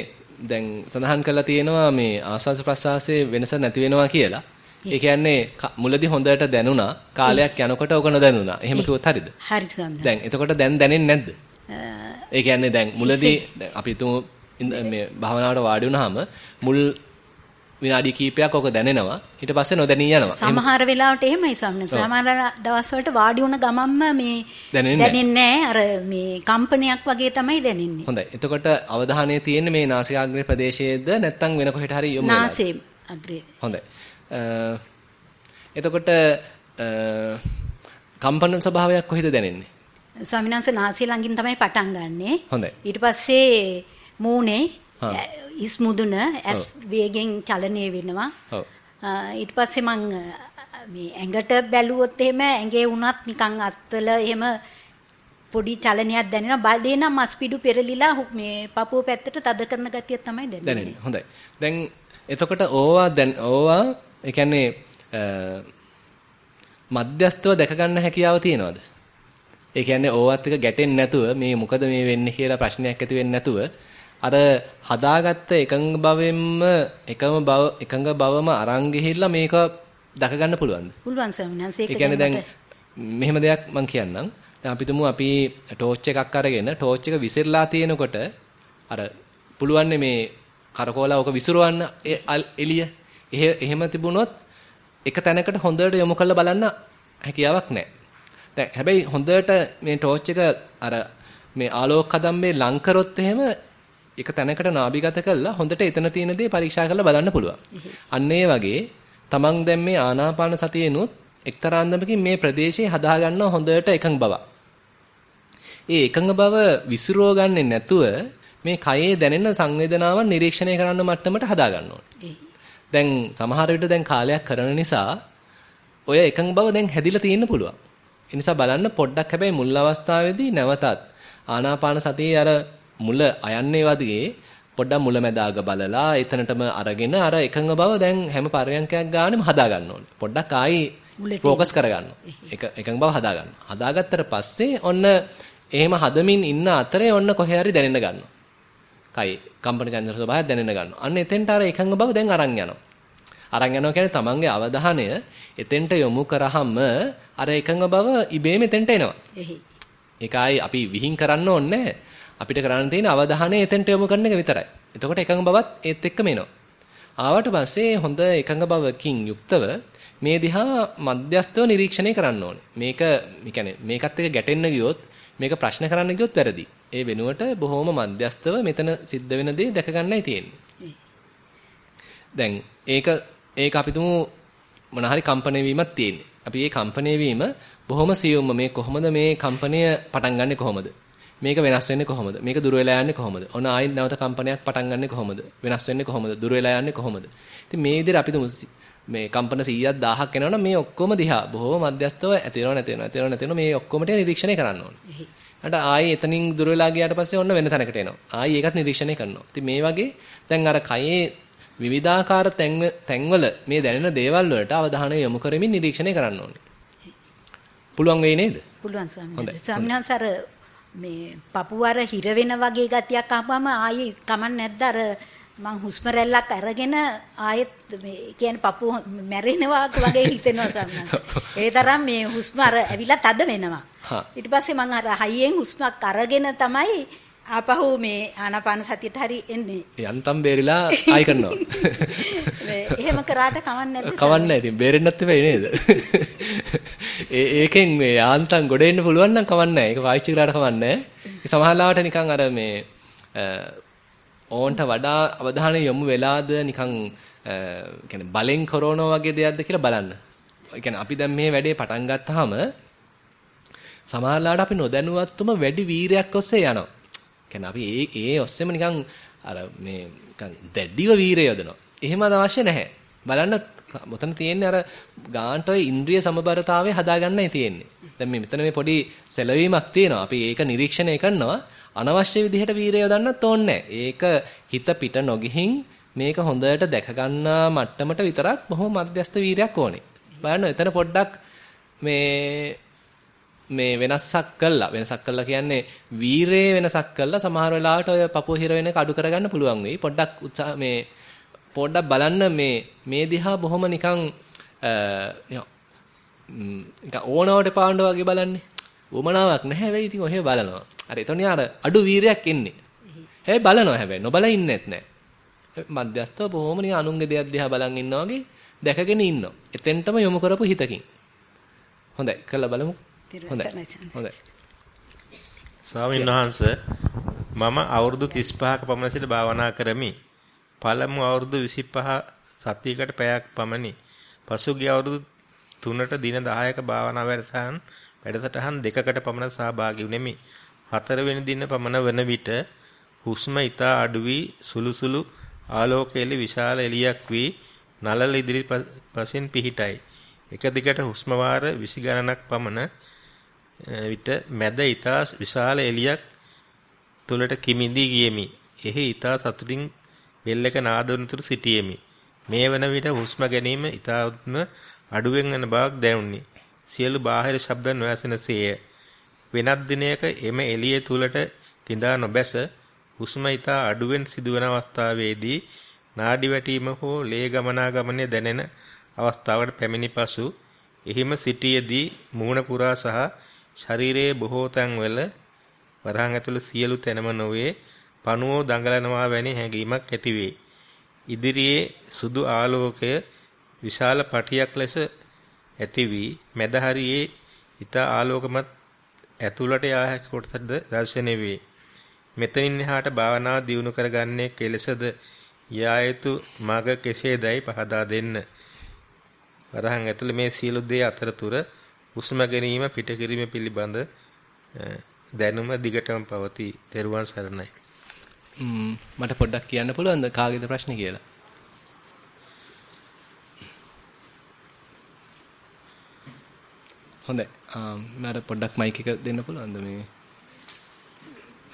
[SPEAKER 1] දැන් සඳහන් කරලා තියෙනවා මේ ආස්වාද ප්‍රසආසයේ වෙනස නැති වෙනවා කියලා. ඒ කියන්නේ මුලදී හොඳට දැනුණා කාලයක් යනකොට ඔක නොදැනුණා. එහෙම කිව්වොත් හරිද?
[SPEAKER 6] හරි ස්වාමීන්
[SPEAKER 1] දැන් එතකොට දැන් දැනෙන්නේ නැද්ද? ඒ කියන්නේ දැන් මුලදී අපි තුමු මේ භාවනාවට වාඩි වුණාම මුල් විනාඩි කිහිපයක් ඔක දැනෙනවා. ඊට පස්සේ නොදැනී යනවා.
[SPEAKER 6] සමහර වෙලාවට එහෙමයි ස්වාමීන්. සමහර දවස් වලට වාඩි වුණ ගමන්ම මේ දැනෙන්නේ අර මේ කම්පනයක් වගේ තමයි දැනෙන්නේ.
[SPEAKER 1] හොඳයි. එතකොට අවධානය තියෙන්නේ මේ නාසිකාග්‍රේ ප්‍රදේශයේද නැත්නම් වෙන කොහෙට හරි යොමු වෙලාද
[SPEAKER 6] නාසයේ අග්‍රේ
[SPEAKER 1] හොඳයි එතකොට කම්පන ස්වභාවයක් කොහෙද දැනෙන්නේ
[SPEAKER 6] ස්වාමීන් වහන්සේ නාසය ළඟින් තමයි පටන් ගන්නෙ.
[SPEAKER 1] හොඳයි.
[SPEAKER 6] ඊට පස්සේ මූණේ ඉස් මුදුන ඇස් වේගෙන් චලනය වෙනවා.
[SPEAKER 1] ඔව්.
[SPEAKER 6] ඊට පස්සේ මං මේ ඇඟට බැලුවොත් එහෙම ඇඟේ වුණත් නිකන් අත්වල එහෙම පොඩි චලනයක් දැනෙනවා. බඩේ නම් මස් පිඩු පෙරලිලා මේ පපුව පැත්තට තද කරන ගතියක් තමයි දැනෙන්නේ.
[SPEAKER 1] හොඳයි. දැන් එතකොට ඕවා දැන් ඕවා ඒ කියන්නේ මධ්‍යස්තව දැක ගන්න හැකියාව තියෙනවද? ඒ කියන්නේ ඕවත් එක ගැටෙන්නේ නැතුව මේ මොකද මේ වෙන්නේ කියලා ප්‍රශ්නයක් ඇති වෙන්නේ නැතුව අර හදාගත්ත එකඟ භවෙන්ම එකම භව එකඟ භවම අරන් ගිහිල්ලා මේක දැක ගන්න පුළුවන්ද?
[SPEAKER 6] පුළුවන් ස්වාමීන්
[SPEAKER 1] ඒ කියන්නේ දැන් මෙහෙම දෙයක් මම කියන්නම්. දැන් අපි තුමු අපි ටෝච් එකක් අරගෙන ටෝච් එක විසිරලා තියෙනකොට අර පුළුවන් මේ කරකෝලා ඔක විසිරවන්න එළිය. එහෙම තිබුණොත් එක තැනකට හොඳට යොමු කරලා බලන්න හැකියාවක් නැහැ. දැන් හැබැයි හොඳට මේ ටෝච් එක අර මේ ආලෝක කදම්බේ ලං කරොත් එහෙම එක තැනකට නාභිගත කරලා හොඳට එතන තියෙන දේ පරීක්ෂා කරලා බලන්න පුළුවන්. අන්න ඒ වගේ තමන් දැන් මේ ආනාපාන සතියෙනුත් එක්තරා අන්දමකින් මේ ප්‍රදේශයේ හදා ගන්නවා හොඳට එකඟ බව. ඒ එකඟ බව විසිරව ගන්නෙ නැතුව මේ කයේ දැනෙන සංවේදනාවන් නිරීක්ෂණය කරන්න මට්ටමට හදා ගන්න ඕනේ. දැන් සමහර විට දැන් කාලයක් කරන නිසා ඔය එකඟ බව දැන් හැදිලා තියෙන්න පුළුවන්. ඒ නිසා බලන්න පොඩ්ඩක් හැබැයි මුල් අවස්ථාවේදී නැවතත් ආනාපාන සතියේ අර මුල අයන්නේ වගේ පොඩ්ඩක් මුලැමැදාග බලලා එතනටම අරගෙන අර එකඟ බව දැන් හැම පරයන්කයක් ගානෙම හදා ගන්න ඕනේ. පොඩ්ඩක් ආයි ફોකස් කරගන්න. එක එකඟ බව හදා ගන්න. හදාගත්තට පස්සේ ඔන්න එහෙම හදමින් ඉන්න අතරේ ඔන්න කොහේ හරි දැනෙන්න ගන්නවා. කයි කම්පන චන්ද්‍ර ස්වභාවය දැනෙන්න ගන්නවා. අන්න එතෙන්ට අර එකඟ බව දැන් අරන් යනවා. අරන් යනවා කියන්නේ තමන්ගේ අවධානය එතෙන්ට යොමු කරාම අර එකඟ බව ඉබේම එතෙන්ට එනවා. ඒකයි අපි විහිං කරන්න ඕනේ අපිට කරන්න තියෙන අවධානය එතෙන්ට යොමු කරන එක විතරයි. එතකොට එකඟ බවත් ඒත් එක්කම එනවා. ආවට පස්සේ හොඳ එකඟ බවකින් යුක්තව මේ දිහා මධ්‍යස්තව නිරීක්ෂණය කරන්න ඕනේ. මේක يعني මේකත් එක්ක ගැටෙන්න ගියොත් මේක ප්‍රශ්න කරන්න ගියොත් වැරදි. ඒ වෙනුවට බොහොම මධ්‍යස්තව මෙතන සිද්ධ වෙන දේ දැක ගන්නයි තියෙන්නේ. දැන් ඒක ඒක අපි තුමු මොන හරි කම්පණය වීමක් තියෙන්නේ. අපි මේ කම්පණය වීම බොහොම සියුම්ම මේ කොහොමද මේ කම්පණය පටන් ගන්නෙ කොහොමද? මේක වෙනස් වෙන්නේ කොහොමද? මේක දුර වෙලා යන්නේ කොහොමද? ඔන්න ආයෙත් නැවත කම්පනයක් පටන් ගන්නෙ කොහොමද? වෙනස් වෙන්නේ කොහොමද? දුර වෙලා යන්නේ කොහොමද? ඉතින් මේ විදිහට අපි මේ කම්පන 100ක් 1000ක් එනවනම් මේ ඔක්කොම දිහා බොහොම මධ්‍යස්තව ඇති වෙනව නැති වෙනව ඇති වෙනව නැති වෙනව මේ ඔක්කොම ටික නිරීක්ෂණය කරන්න ඕනේ. ඊට ආයේ එතනින් දුර වෙලා ගියාට පස්සේ ඔන්න වෙන තැනකට එනවා. ආයේ ඒකත් නිරීක්ෂණය කරනවා. ඉතින් මේ වගේ දැන් අර කයේ විවිධාකාර තැන්වල මේ දැනෙන දේවල් වලට අවධානය යොමු කරමින් නිරීක්ෂණය කරන්න ඕනේ. පුළුවන් වෙයි නේද?
[SPEAKER 6] පුළුවන් ස්වාමීනි. ස්වාමීනි මේ පපුවර හිර වෙන වගේ ගතියක් ආපුවම ආයේ කමක් නැද්ද අර මං හුස්ම රැල්ලක් අරගෙන ආයෙත් මේ කියන්නේ පපුව මැරෙනවා වගේ හිතෙනවා සම්මත. ඒ තරම් මේ හුස්ම අර ඇවිල්ලා තද වෙනවා. ඊට පස්සේ මං අර හයියෙන් හුස්මක් අරගෙන තමයි ආපහු මේ ආනාපාන සතියට හරි එන්නේ.
[SPEAKER 1] යන්තම් බේරිලා ආයි කරනවා.
[SPEAKER 6] මේ එහෙම කරාට කවන්නේ නැද්ද?
[SPEAKER 1] කවන්නේ නැහැ. ඉතින් බේරෙන්නත් එපා නේද? ඒ ඒකෙන් මේ යාන්තම් ගොඩ එන්න පුළුවන් නම් කවන්නේ නැහැ. ඒක පාවිච්චි කරාට කවන්නේ නැහැ. සමහරවිට නිකන් අර මේ ඕන්ට වඩා අවධානය යොමු වෙලාද නිකන් කියන්නේ බලෙන් කරනවා වගේ දෙයක්ද කියලා බලන්න. ඒ කියන්නේ අපි දැන් මේ වැඩේ පටන් ගත්තාම සමහරවිට අපි නොදැනුවත්වම වැඩි වීරයක් ඔස්සේ යනවා. කියන්නේ අපි ඒ ඒ ඔස්සේම නිකන් අර මේ නිකන් දැඩිව වීරය යොදනවා. එහෙම අවශ්‍ය නැහැ. බලන්න මොතන තියෙන්නේ අර ගාන්ට ඔය ඉන්ද්‍රිය සමබරතාවය හදාගන්නයි තියෙන්නේ. දැන් මේ මෙතන මේ පොඩි සැලවීමක් තියෙනවා. අපි ඒක නිරීක්ෂණය කරනවා. අනවශ්‍ය විදිහට වීරය යොදන්නත් ඕනේ ඒක හිත පිට නොගිහින් මේක හොඳට දැක ගන්නා මට්ටමට විතරක් බොහොම මධ්‍යස්ත වීරයක් ඕනේ. බලන්න එතන පොඩ්ඩක් මේ මේ වෙනසක් කළා. වෙනසක් කළා කියන්නේ වීරයේ වෙනසක් කළා. සමහර වෙලාවට ඔය පපුව හිර වෙන එක අඩු කරගන්න පුළුවන් වෙයි. පොඩ්ඩක් උත්සාහ මේ පොඩ්ඩක් බලන්න මේ මේ දිහා බොහොම නිකන් නිකන් ඕනවට පාණ්ඩ වගේ බලන්නේ. උමනාවක් නැහැ වෙයි. ඉතින් ඔහෙ බලනවා. අර එතන යාර අඩු වීරයක් එන්නේ හැබැයි බලනවා හැබැයි. නොබල ඉන්නෙත් නැහැ. මධ්‍යස්තව බොහොම නිකන් අනුන්ගේ දෙයක් දිහා බලන් ඉන්නා වගේ දැකගෙන ඉන්නවා. එතෙන්ටම යොමු කරපු හිතකින්. හොඳයි. කළා බලමු. හොඳයි.
[SPEAKER 2] ස්වාමීන් වහන්සේ මම අවුරුදු 35ක පමණ සිට භාවනා කරමි. පළමු අවුරුදු 25 සතියකට පැයක් පමණි. පසුගිය අවුරුදු 3ට දින 10ක භාවනා වැඩසටහන් වැඩසටහන් දෙකකට පමණ සහභාගී වුනිමි. හතරවෙනි දින පමණ වන විට හුස්ම ඊතා අඩු වී සුළු සුළු ආලෝකයේලි විශාල එළියක් වී නළල ඉදිරි පසින් පිහිටයි. එක දිගට හුස්ම වාර 20 ගණනක් පමණ විට මැද ඊතා විශාල එළියක් තුලට කිමිදී ගියෙමි. එහි ඊතා සතුටින් බෙල්ලක නාදවනතුරු සිටියෙමි. මේ වන විට හුස්ම ගැනීම ඊතාත්ම අඩුවෙන් යන බවක් දැනුනි. සියලු බාහිර ශබ්ද නොඇසෙනසේය. වෙනත් දිනයක එම එළිය තුලට කිඳා නොබැස හුස්ම ඊතා අඩුවෙන් සිදුවන අවස්ථාවේදී නාඩි වැටීම හෝ ලේ ගමනාගමනය දැනෙන අවස්ථාවකට පැමිණි පසු එහිම සිටියේදී මූණ පුරා සහ ශරීරයේ බොහෝ තැන්වල වරහන් ඇතුළු සියලු තැනම නොවේ පණුවෝ දඟලනවා වැනි හැඟීමක් ඇතිවේ. ඉදිරියේ සුදු ආලෝකය විශාල පටියක් ලෙස ඇති වී මැද හරියේ ඊට ආලෝකමත් ඇතුළට යා හැකි කොටසද දැర్శණය වේ. මෙතනින් එහාට භාවනාව දියුණු කරගන්නේ කෙලෙසද යා යුතු මඟ කෙසේදයි පහදා දෙන්න. වරහන් ඇතුළේ මේ සියලු දේ අතරතුර හුස්ම ගැනීම පිටකිරීම පිළිබඳ දැනුම දිගටම පවතී. තෙරුවන් සරණයි.
[SPEAKER 1] මට පොඩ්ඩක් කියන්න පුළුවන්ද කාගේද ප්‍රශ්නේ කියලා? හොඳයි. මට පොඩ්ඩක් මයික් එක දෙන්න පුළුවන්ද මේ?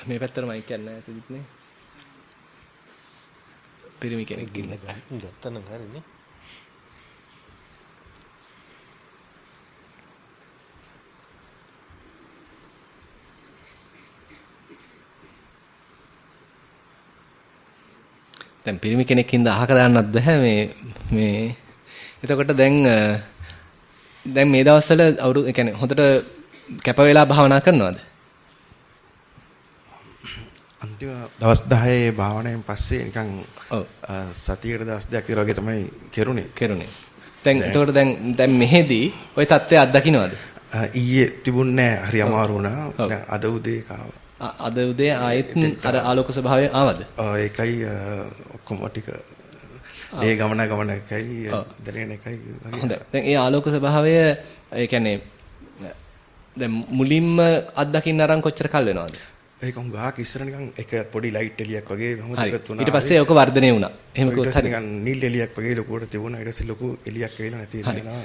[SPEAKER 1] මේ පැත්තට මයික් එකක් නැහැ සිදිත් නේ. පිරිමි කෙනෙක් ඉන්න ගන්න.
[SPEAKER 2] ගත්තනම් හරිනේ.
[SPEAKER 1] දැන් පිරිමි කෙනෙක් හින්දා අහක දාන්නත් බෑ මේ මේ එතකොට දැන් දැන් මේ දවස්වල අවුරුදු ඒ කියන්නේ හොඳට කැප වෙලා භාවනා කරනවද?
[SPEAKER 7] අන්තිම දවස් 10 භාවනාවෙන් පස්සේ නිකන් සතියකට දවස් දෙකක් විතර වගේ තමයි කෙරුණේ.
[SPEAKER 1] කෙරුණේ. දැන් එතකොට දැන් දැන් මෙහෙදී ওই தත්ත්වය අත්දකින්නවද?
[SPEAKER 7] ඊයේ තිබුණේ නැහැ හරි අමාරු වුණා. දැන් අද උදේ කාවා.
[SPEAKER 1] අද උදේ ආයෙත් අර ආලෝක ස්වභාවය ආවද?
[SPEAKER 7] ඒකයි ඔක්කොම ටික ඒ ගමන ගමන එකයි දැනෙන එකයි
[SPEAKER 1] වගේ. හොඳයි. දැන් ඒ ආලෝක ස්වභාවය ඒ කියන්නේ දැන් මුලින්ම අත්දකින්න අරන් කොච්චර කල් වෙනවද?
[SPEAKER 7] ඒක උංගාක් ඉස්සර නිකන් එක පොඩි ලයිට් එලියක් වගේ මොහොත
[SPEAKER 1] එකතු වුණා. ඊට පස්සේ ඕක වර්ධනය වුණා.
[SPEAKER 7] එහෙම කොහොමද? නිකන් නිල් එලියක් වගේ ලොකුවට තිබුණා. ඊට පස්සේ ලොකු එලියක් වෙලා නැති වෙනවා.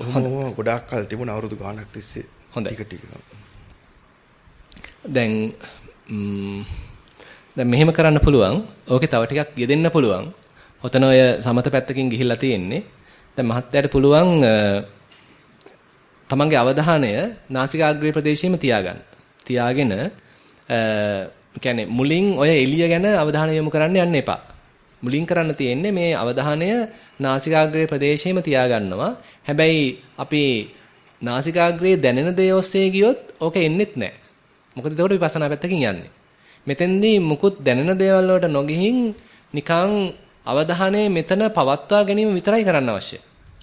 [SPEAKER 7] ඔහොම ගොඩාක් කල් තිබුණා අවුරුදු ගාණක් තිස්සේ. ටික ටික.
[SPEAKER 1] දැන් දැන් මෙහෙම කරන්න පුළුවන්. ඕකේ තව ටිකක් යෙදෙන්න පුළුවන්. ඔතන ඔය සමත පැත්තකින් ගිහිල්ලා තියෙන්නේ. දැන් මහත්යට පුළුවන් තමන්ගේ අවධානය නාසිකාග්‍රේ ප්‍රදේශයේම තියාගන්න. තියාගෙන කියන්නේ මුලින් ඔය එළිය ගැන අවධානය යොමු කරන්න යන්න එපා. මුලින් කරන්න තියෙන්නේ මේ අවධානය නාසිකාග්‍රේ ප්‍රදේශයේම තියාගන්නවා. හැබැයි අපි නාසිකාග්‍රේ දැනෙන දේ ඔස්සේ ගියොත් ඕක එන්නෙත් නැහැ. මොකද ඒකට විපස්සනා පැත්තකින් යන්නේ. මෙතෙන්දී මුකුත් දැනෙන දේවල් වලට නොගිහින් නිකන් අවධානය මෙතන පවත්වා ගැනීම විතරයි කරන්න අවශ්‍ය.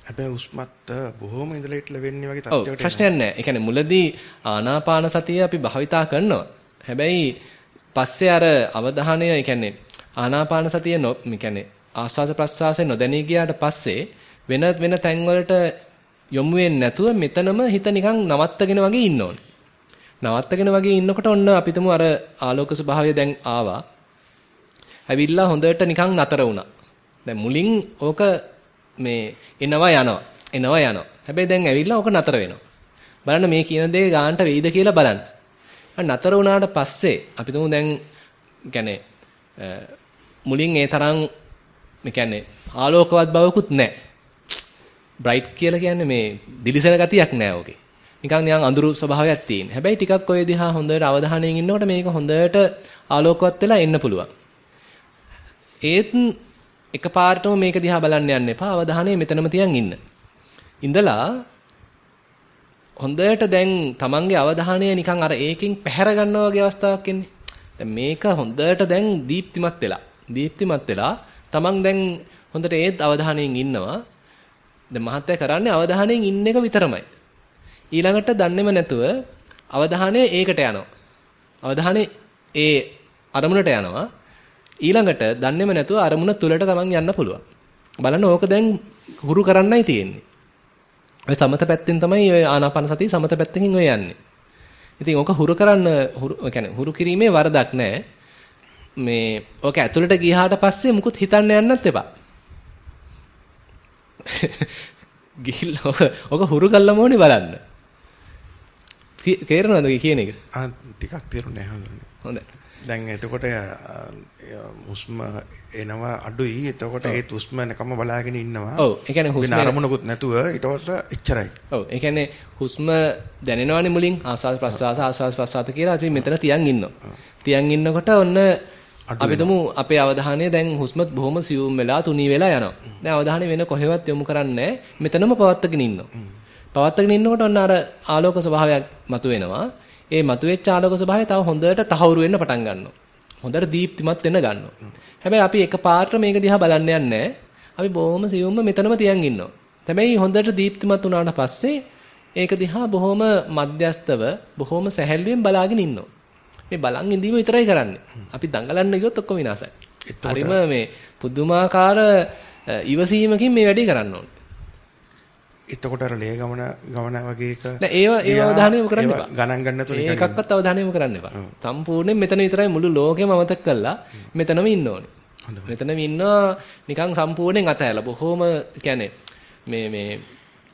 [SPEAKER 7] හැබැයි උස්මත් බොහොම ඉඳලා ඉట్లా වෙන්නේ වගේ තත්ත්වයකට
[SPEAKER 1] එනවා. ප්‍රශ්නයක් නැහැ. ඒ කියන්නේ මුලදී ආනාපාන සතිය අපි භාවිතා කරනවා. හැබැයි පස්සේ අර අවධානය ඒ කියන්නේ ආනාපාන සතිය නො ඒ කියන්නේ ආස්වාස ප්‍රස්වාසය නොදැනී ගියාට පස්සේ වෙන වෙන තැන් වලට යොමු වෙන්නේ නැතුව මෙතනම හිත නිකන් නවත්තගෙන වගේ ඉන්න ඕනේ. නවත්තගෙන වගේ ඉන්නකොට ඔන්න අපිටම අර ආලෝක ස්වභාවය දැන් ආවා. ඇවිල්ලා හොඳට නිකන් නතර වුණා. දැන් මුලින් ඕක මේ එනවා යනවා. එනවා යනවා. හැබැයි දැන් ඇවිල්ලා ඕක නතර වෙනවා. බලන්න මේ කියන දේ ගාන්ට වෙයිද කියලා බලන්න. නතර වුණාට පස්සේ අපිටම දැන් කියන්නේ මුලින් ඒ තරම් මේ කියන්නේ ආලෝකවත් බවකුත් නැහැ. බ්‍රයිට් කියලා කියන්නේ මේ දිලිසෙන ගතියක් නැහැ ඕකේ. නිකන් නිකන් අඳුරු ස්වභාවයක් තියෙන. හැබැයි ටිකක් ඔය දිහා හොඳට අවධානයෙන් ඉන්නකොට මේක හොඳට ආලෝකවත් වෙලා එන්න පුළුවන්. ඒත් එකපාරටම මේක දිහා බලන්න යන්න එපා. අවධානය මෙතනම තියන් ඉන්න. ඉඳලා හොඳට දැන් Tamange අවධානය නිකන් අර ඒකෙන් පැහැර ගන්නවා වගේ අවස්ථාවක් එන්නේ. දැන් මේක හොඳට දැන් දීප්තිමත් වෙලා. දීප්තිමත් වෙලා Taman දැන් හොඳට ඒත් අවධානයෙන් ඉන්නවා. දැන් මහත්තයා කරන්නේ අවධානයෙන් ඉන්න එක විතරමයි. ඊළඟට දන්නේම නැතුව අවධානය ඒකට යනවා. අවධානය ඒ අරමුණට යනවා. ඊළඟට දන්නේම නැතුව අරමුණ තුලට ගමන් යන්න පුළුවන්. බලන්න ඕක දැන් හුරු කරන්නයි තියෙන්නේ. ඔය සමත පැත්තෙන් තමයි ඔය ආනාපාන සතිය සමත පැත්තකින් ඔය යන්නේ. ඉතින් ඕක හුරු කරන්න හුරු කියන්නේ හුරු කිරීමේ වරදක් නැහැ. මේ ඕක ඇතුළට ගියාට පස්සේ මුකුත් හිතන්න යන්නත් එපා. ගිහිල්ලා ඕක හුරු කළම ඕනේ බලන්න. තේරෙනවද කියන එක?
[SPEAKER 7] ආ ටිකක් තේරුණේ නැහැ
[SPEAKER 1] හොඳයි.
[SPEAKER 7] දැන් එතකොට හුස්ම එනවා අඩුයි. එතකොට ඒ හුස්ම නැකම බලාගෙන ඉන්නවා.
[SPEAKER 1] ඔව්. ඒ කියන්නේ හුස්ම
[SPEAKER 7] අරමුණකුත් නැතුව ඊට එච්චරයි.
[SPEAKER 1] ඔව්. ඒ කියන්නේ හුස්ම දැනෙනවානේ මුලින් ආස්වාද ප්‍රස්වාස ආස්වාද ප්‍රස්වාස කියලා අපි මෙතන තියන් ඉන්නවා. තියන් ඉන්නකොට ඔන්න අපි තුමු අපේ අවධානය දැන් හුස්ම බොහොම සියුම් වෙලා තුනී වෙලා යනවා. දැන් අවධානය වෙන කොහෙවත් යොමු කරන්නේ මෙතනම පවත්වාගෙන ඉන්නවා. පවත්වාගෙන ඉන්නකොට ඔන්න අර ආලෝක ස්වභාවයක් මතුවෙනවා. ඒ මතුවෙච්ච ආලෝක ස්වභාවය තව හොඳට තහවුරු වෙන්න පටන් ගන්නවා. හොඳට දීප්තිමත් වෙන්න ගන්නවා. හැබැයි අපි එකපාරට මේක දිහා බලන්න යන්නේ අපි බොහොම සියුම්ම මෙතනම තියන් ඉන්නවා. හැබැයි හොඳට දීප්තිමත් වුණාට පස්සේ ඒක දිහා බොහොම මධ්‍යස්තව බොහොම සැහැල්ලුවෙන් බලාගෙන ඉන්නවා. මේ බලන් ඉඳීම විතරයි කරන්නේ. අපි දඟලන්න ගියොත් ඔක්කොම විනාශයි. හරිම මේ පුදුමාකාර ඉවසීමකින් මේ වැඩේ කරන්න ඕනේ.
[SPEAKER 7] එතකොට අර ලේ ගමන ගමන වගේ එක
[SPEAKER 1] නෑ ඒව ඒව අවධානය යොමු කරන්න එපා.
[SPEAKER 7] ගණන් ගන්න නැතුව
[SPEAKER 1] ඒකක්වත් අවධානය යොමු කරන්න එපා. සම්පූර්ණයෙන් මෙතන විතරයි මුළු ලෝකෙම අමතක කරලා මෙතනම ඉන්න ඕනේ. මෙතනම ඉන්නවා නිකන් සම්පූර්ණයෙන් අතහැරලා බොහොම කියන්නේ මේ මේ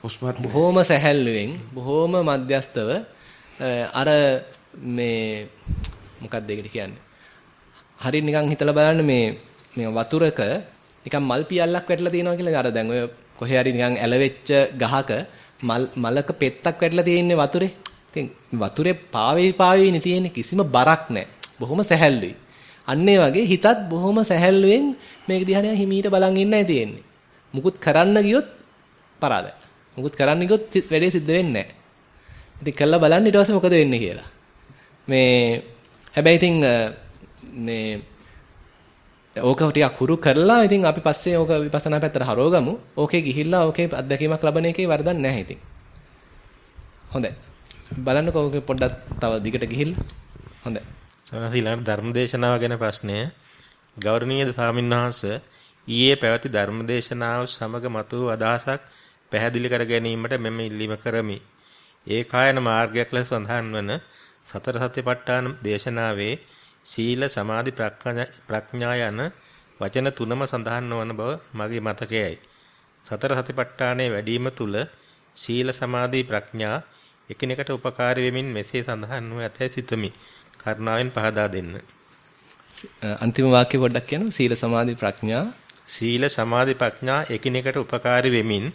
[SPEAKER 7] හුස්මත්
[SPEAKER 1] බොහොම සැහැල්ලුවෙන් බොහොම මධ්‍යස්තව අර මේ මොකක්ද ඒකට කියන්නේ? හරිය නිකන් හිතලා බලන්න මේ මේ වතුරක නිකන් මල් පියල්ලක් වැටලා තියෙනවා කියලා අර දැන් ඔය කොහේ හරි නිකන් ඇලවෙච්ච ගහක මල් මලක පෙත්තක් වැටලා තියෙන්නේ වතුරේ. ඉතින් වතුරේ පාවෙයි පාවෙයිනේ තියෙන්නේ කිසිම බරක් නැහැ. බොහොම සැහැල්ලුයි. අන්න වගේ හිතත් බොහොම සැහැල්ලුවෙන් මේක දිහා නිකන් හිමීට බලන් ඉන්නයි තියෙන්නේ. මුකුත් කරන්න ගියොත් පරාදයි. මුකුත් කරන්න ගියොත් වැඩේ සිද්ධ වෙන්නේ නැහැ. ඉතින් කළා බලන්න ඊට පස්සේ මොකද වෙන්නේ කියලා. මේ හැබැයි ඉතින් මේ ඕක ටිකක් හුරු කරලා ඉතින් අපි පස්සේ ඕක විපස්සනා පැත්තට හරවගමු. ඕකේ ගිහිල්ලා ඕකේ අත්දැකීමක් ලබන එකේ වරදක් නැහැ ඉතින්. හොඳයි. බලන්නකෝ ඕකේ පොඩ්ඩක් තව දිගට ගිහිල්ලා. හොඳයි.
[SPEAKER 2] සමහරවිට ධර්මදේශනාව ගැන ප්‍රශ්නය ගෞරවනීය ස්වාමින්වහන්සේ ඊයේ පැවති ධර්මදේශනාව සමග මතු අදහසක් පැහැදිලි කර ගැනීමට මෙම ඉල්ලීම කරමි. ඒ කායන මාර්ගයක් ලෙස සඳහන් වන සතර සතිපට්ඨාන දේශනාවේ සීල සමාධි ප්‍රඥා යන වචන තුනම සඳහන් නොවන බව මගේ මතකයයි. සතර සතිපට්ඨානයේ වැඩිම තුල සීල සමාධි ප්‍රඥා එකිනෙකට උපකාරී වෙමින් මෙසේ සඳහන් වූ ඇතැයි සිතමි. කරුණාවෙන් පහදා දෙන්න.
[SPEAKER 1] අන්තිම වාක්‍ය පොඩ්ඩක් කියන්න සීල සමාධි ප්‍රඥා
[SPEAKER 2] සීල සමාධි ප්‍රඥා එකිනෙකට උපකාරී වෙමින්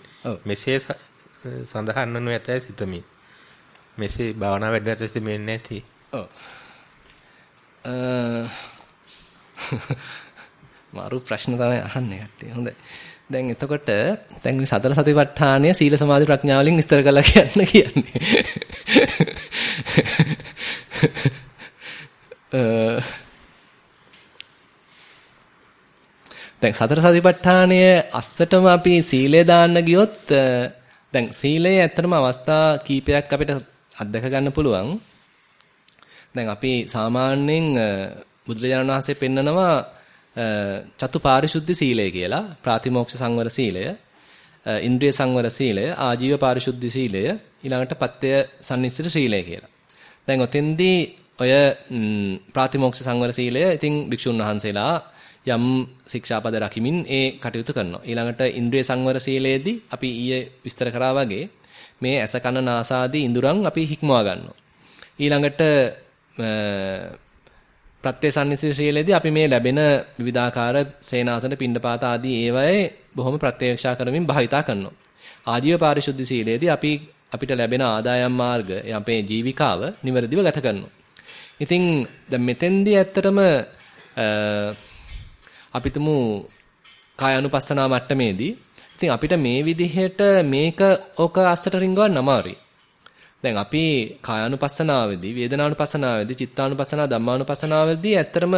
[SPEAKER 2] මෙසේ සඳහන් වනු ඇතැයි සිතමි. මෙසේ භාවනා වැඩ නැති මෙන්නේ නැති.
[SPEAKER 1] ඔව්. මාරු ප්‍රශ්න තමයි අහන්නේ කට්ටිය. හොඳයි. දැන් එතකොට දැන් මේ සතර සතිපට්ඨානය සීල සමාධි ප්‍රඥා වලින් විස්තර කරලා කියන්න කියන්නේ. දැන් සතර සතිපට්ඨානය අස්සටම අපි සීලය දාන්න ගියොත් දැන් සීලය ඇත්තටම අවස්ථා කීපයක් අපිට අත්දක ගන්න පුළුවන්. දැන් අපි සාමාන්‍යයෙන් බුදුරජාණන් වහන්සේ පෙන්නනවා චතුපාරිශුද්ධ සීලය කියලා ප්‍රාතිමෝක්ෂ සංවර සීලය ඉන්ද්‍රිය සංවර සීලය ආජීව පාරිශුද්ධ සීලය ඊළඟට පත්‍ය සම්නිස්සිත සීලය කියලා. දැන් ඔතෙන්දී ඔය ප්‍රාතිමෝක්ෂ සංවර සීලය ඉතින් භික්ෂුන් වහන්සේලා යම් ශික්ෂාපද රකිමින් ඒ කටයුතු කරනවා. ඊළඟට ඉන්ද්‍රිය සංවර සීලයේදී අපි ඊයේ විස්තර කරා වගේ මේ ඇස කන නාසාදී ඉඳුරන් අපි හික්මවා ගන්නවා. ඊළඟට ප්‍රත්‍යසන්නිසිත ශීලයේදී අපි මේ ලැබෙන විවිධාකාර සේනාසන පිණ්ඩපාත ආදී ඒවායේ බොහොම ප්‍රත්‍යක්ෂා කරමින් භාවිතා කරනවා. ආජීව පාරිශුද්ධ සීලයේදී අපි අපිට ලැබෙන ආදායම් මාර්ග අපේ ජීවිකාව නිවැරදිව ගත කරනවා. ඉතින් දැන් මෙතෙන්දී ඇත්තටම අපිටම කායानुපස්සනා මට්ටමේදී ඉතින් අපිට මේ විදිහට මේක ඔක අස්සට රිංගවන්න අමාරුයි. දැන් අපි කායानुපස්සනාවේදී වේදනානුපස්සනාවේදී චිත්තානුපස්සනාව ධම්මානුපස්සනාවේදී ඇත්තටම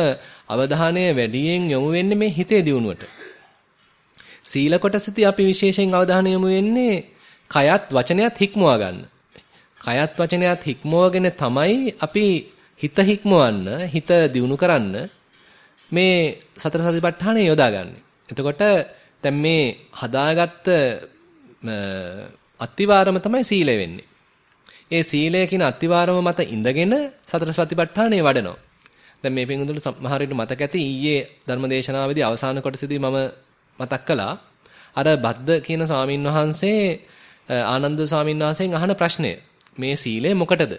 [SPEAKER 1] අවධානය වැඩියෙන් යොමු වෙන්නේ මේ හිතේ දියුණුවට. සීල කොටසදී අපි විශේෂයෙන් අවධානය යොමු වෙන්නේ කයත් වචනයත් හික්මවා ගන්න. කයත් වචනයත් හික්මවගෙන තමයි අපි හිත හික්මවන්න, හිත දියුණු කරන්න මේ සතර සතිපට්ඨානය යොදාගන්නේ. එතකොට දැන් මේ හදාගත්ත අත්තිවාරම තමයි සීලය වෙන්නේ. ඒ සීලය කියන අත්තිවාරම මත ඉඳගෙන සතර සතිපට්ඨානය වඩනවා. දැන් මේ පින්දුල සමහර විට මතක ඇති ඊයේ ධර්මදේශනාවේදී අවසාන කොටසදී මම මතක් කළා. අර බද්ද කියන ස්වාමින් වහන්සේ ආනන්ද ස්වාමින් වහන්සේගෙන් අහන ප්‍රශ්නය මේ සීලය මොකටද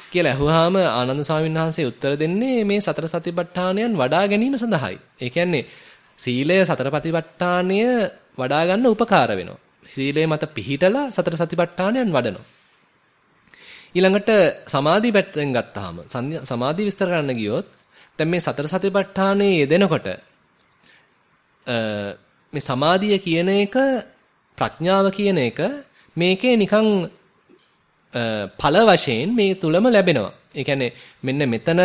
[SPEAKER 1] කියලා ඇහුවාම ආනන්ද ස්වාමීන් වහන්සේ උත්තර දෙන්නේ මේ සතර සතිපට්ඨානයන් වඩා ගැනීම සඳහායි. ඒ කියන්නේ සීලය සතර සතිපට්ඨානය වඩා ගන්න උපකාර වෙනවා. සීලය මත පිහිටලා සතර සතිපට්ඨානයන් වඩනවා. ඊළඟට සමාධි පැත්තෙන් ගත්තාම සමාධි විස්තර කරන්න ගියොත් දැන් මේ සතර සතිපට්ඨානයේ යෙදෙනකොට මේ සමාධිය කියන එක ප්‍රඥාව කියන එක මේකේ නිකන් ඵල වශයෙන් මේ තුලම ලැබෙනවා. ඒ කියන්නේ මෙන්න මෙතන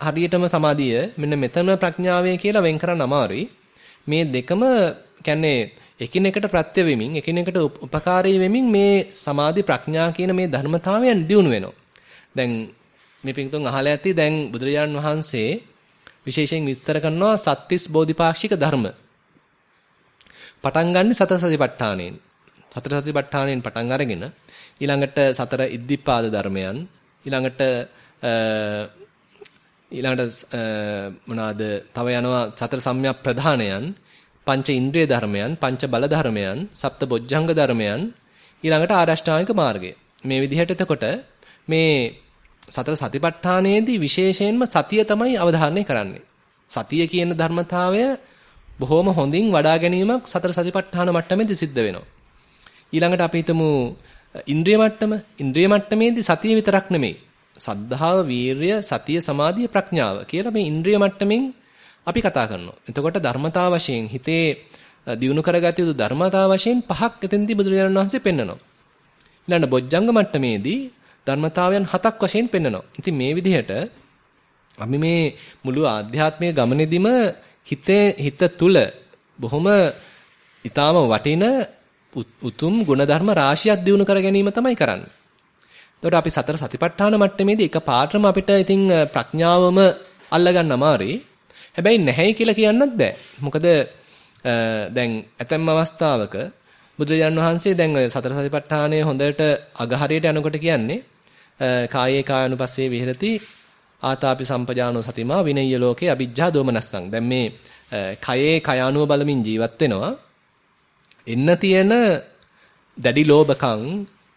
[SPEAKER 1] හරියටම සමාධිය මෙන්න මෙතන ප්‍රඥාවය කියලා වෙන් කරන්න අමාරුයි. මේ දෙකම කියන්නේ එකිනෙකට ප්‍රත්‍ය වෙමින් එකිනෙකට උපකාරී වෙමින් මේ සමාධි ප්‍රඥා කියන මේ ධර්මතාවයන් දියුණු වෙනවා. දැන් මේ පිටුන් අහලා ඇති දැන් බුදුරජාන් වහන්සේ විශේෂයෙන් විස්තර කරනවා සත්‍තිස් බෝධිපාක්ෂික ධර්ම. පටන් ගන්න සතර සතිපට්ඨානෙන්. සතර සතිපට්ඨානෙන් පටන් අරගෙන ඊළඟට සතර ඉද්ධිපාද ධර්මයන් ඊළඟට ඊළඟට මොනවාද තව යනවා සතර සම්‍යක් ප්‍රධානයන් පංච ඉන්ද්‍රිය ධර්මයන් පංච බල ධර්මයන් සප්ත බොජ්ජංග ධර්මයන් ඊළඟට ආරෂ්ඨාංගික මාර්ගය. මේ විදිහට එතකොට මේ සතර සතිපට්ඨානයේදී විශේෂයෙන්ම සතිය තමයි අවධාරණය කරන්නේ. සතිය කියන ධර්මතාවය බොහොම හොඳින් වඩා ගැනීමක් සතර සතිපට්ඨාන මට්ටමේදී සිද්ධ වෙනවා. ඊළඟට අපි හිතමු ඉන්ද්‍රිය මට්ටම. ඉන්ද්‍රිය මට්ටමේදී සතිය විතරක් නෙමෙයි. සද්ධාව, වීරිය, සතිය, සමාධිය, ප්‍රඥාව කියලා මේ ඉන්ද්‍රිය මට්ටමින් අපි කතා කරනවා. එතකොට ධර්මතා වශයෙන් හිතේ දියුණු කරගත යුතු ධර්මතා වශයෙන් පහක් එතෙන්දී බුදුරජාණන් වහන්සේ පෙන්නනවා. ඊළඟ බොජ්ජංග මට්ටමේදී ධර්මතාවයන් හතක් වශයෙන් පෙන්නනවා. ඉතින් මේ විදිහට අපි මේ මුළු ආධ්‍යාත්මික ගමනේදීම හිතේ හිත තුල බොහොම ඊටාම වටින උතුම් ගුණධර්ම රාශියක් දිනු කර ගැනීම තමයි කරන්නේ. එතකොට අපි සතර සතිපට්ඨාන මට්ටමේදී එක පාඩම අපිට ඉතින් ප්‍රඥාවම අල්ලගන්න අමාරුයි. හැබැයි නැහැයි කියලා කියන්නත් බෑ. මොකද දැන් ඇතැම් අවස්ථාවක බුදුරජාන් වහන්සේ දැන් ඔය සතර සතිපට්ඨානය හොඳට අගහරියට යනකොට කියන්නේ කායේ කායනුපස්සේ විහෙරති ආතාපි සම්පජානෝ සතිමා විනය්‍ය ලෝකේ අ비ජ්ජා දෝමනස්සං. දැන් මේ කයේ කයානුව බලමින් ජීවත් වෙනවා. එන්න තියෙන දැඩි ලෝභකම්,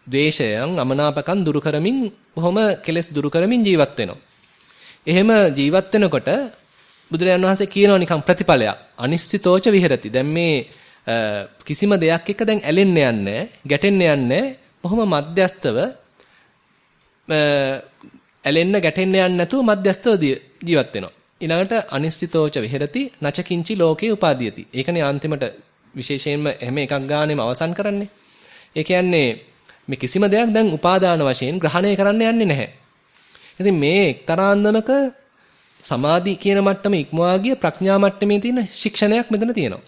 [SPEAKER 1] ද්වේෂයන්, අමනාපකම් දුරු කරමින් බොහොම කෙලෙස් දුරු කරමින් ජීවත් වෙනවා. එහෙම ජීවත් වෙනකොට බුදුරජාන් වහන්සේ කියනවා නිකන් ප්‍රතිඵලයක්. අනිශ්චිතෝච විහෙරති. දැන් මේ කිසිම දෙයක් එක්ක දැන් ඇලෙන්න යන්නේ ගැටෙන්න යන්නේ බොහොම මධ්‍යස්තව ඇලෙන්න ගැටෙන්න යන්නේ නැතුව මධ්‍යස්තව ජීවත් වෙනවා. ඊළඟට අනිශ්චිතෝච විහෙරති නචකින්චි ලෝකේ උපාදීයති. ඒකනේ අන්තිමට විශේෂයෙන්ම හැම එකක් ගානෙම අවසන් කරන්නේ. ඒ කියන්නේ මේ කිසිම දෙයක් දැන් උපාදාන වශයෙන් ග්‍රහණය කරන්න යන්නේ නැහැ. ඉතින් මේ එක්තරාන්දමක සමාධි කියන මට්ටම ඉක්මවා ගිය ප්‍රඥා මට්ටමේ තියෙන ශික්ෂණයක් මෙතන තියෙනවා.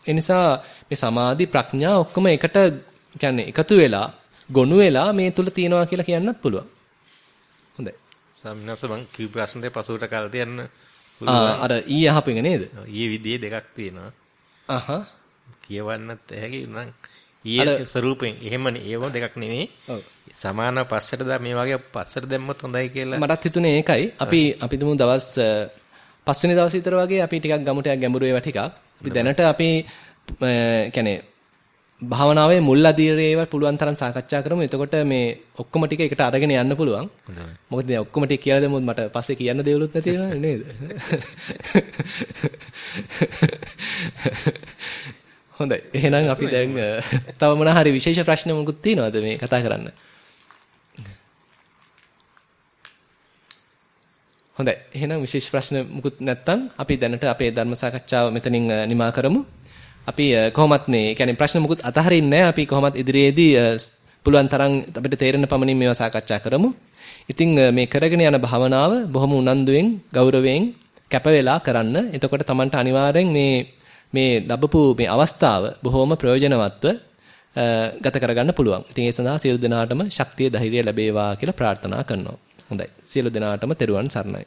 [SPEAKER 1] ඒ නිසා මේ සමාධි ප්‍රඥා ඔක්කොම එකට කියන්නේ එකතු වෙලා ගොනු වෙලා මේ තුල තියෙනවා කියලා කියන්නත් පුළුවන්. හොඳයි.
[SPEAKER 2] සම්නස මං කී ප්‍රශ්නේ පසුවට කාලා තියන්න
[SPEAKER 1] අර ඊයේ අහපු එක නේද?
[SPEAKER 2] ඊයේ විදිහේ දෙකක් තියෙනවා.
[SPEAKER 1] අහහ
[SPEAKER 2] කියවන්නත් හැකි නම් ඊයේ ස්වරූපෙන් එහෙමනේ ඒව දෙකක් නෙමෙයි. සමාන පස්සට දා මේ වගේ පස්සට දැම්මොත් හොඳයි කියලා.
[SPEAKER 1] මටත් හිතුනේ ඒකයි. අපි අපි දුමු දවස් පස්වෙනි දවස් විතර වගේ අපි ටිකක් ගමුට ගැඹුරු ඒවා ටිකක්. අපි දැනට අපි කියන්නේ භාවනාවේ මුල් අධීරේ ඒවා පුළුවන් තරම් සාකච්ඡා කරමු. එතකොට මේ ඔක්කොම ටික එකට අරගෙන යන්න පුළුවන්. මොකද දැන් ඔක්කොම ටික කියලා දෙමුත් මට පස්සේ කියන්න දෙවලුත් නැති වෙනවනේ නේද? හොඳයි. එහෙනම් අපි දැන් තව මොන හරි විශේෂ ප්‍රශ්න මොකුත් තියෙනවද මේ කතා කරන්න? හොඳයි. එහෙනම් විශේෂ ප්‍රශ්න මොකුත් නැත්නම් අපි දැනට අපේ ධර්ම සාකච්ඡාව මෙතනින් නිමා කරමු. අපි කොහොමත් මේ කියන්නේ ප්‍රශ්න මොකුත් අතහරින්නේ අපි කොහොමත් ඉදිරියේදී පුළුවන් තරම් අපිට තේරෙන පමණින් මේවා සාකච්ඡා කරමු. ඉතින් මේ කරගෙන යන භාවනාව බොහොම උනන්දුවෙන් ගෞරවයෙන් කැප වෙලා කරන්න. එතකොට Tamanට අනිවාර්යෙන් මේ මේ ලැබපු මේ අවස්ථාව බොහොම ප්‍රයෝජනවත්ව ගත කරගන්න පුළුවන්. ඉතින් ඒ සඳහා සියලු දෙනාටම ශක්තිය ධෛර්යය ලැබේවා කියලා ප්‍රාර්ථනා කරනවා. හොඳයි. සියලු දෙනාටම තෙරුවන් සරණයි.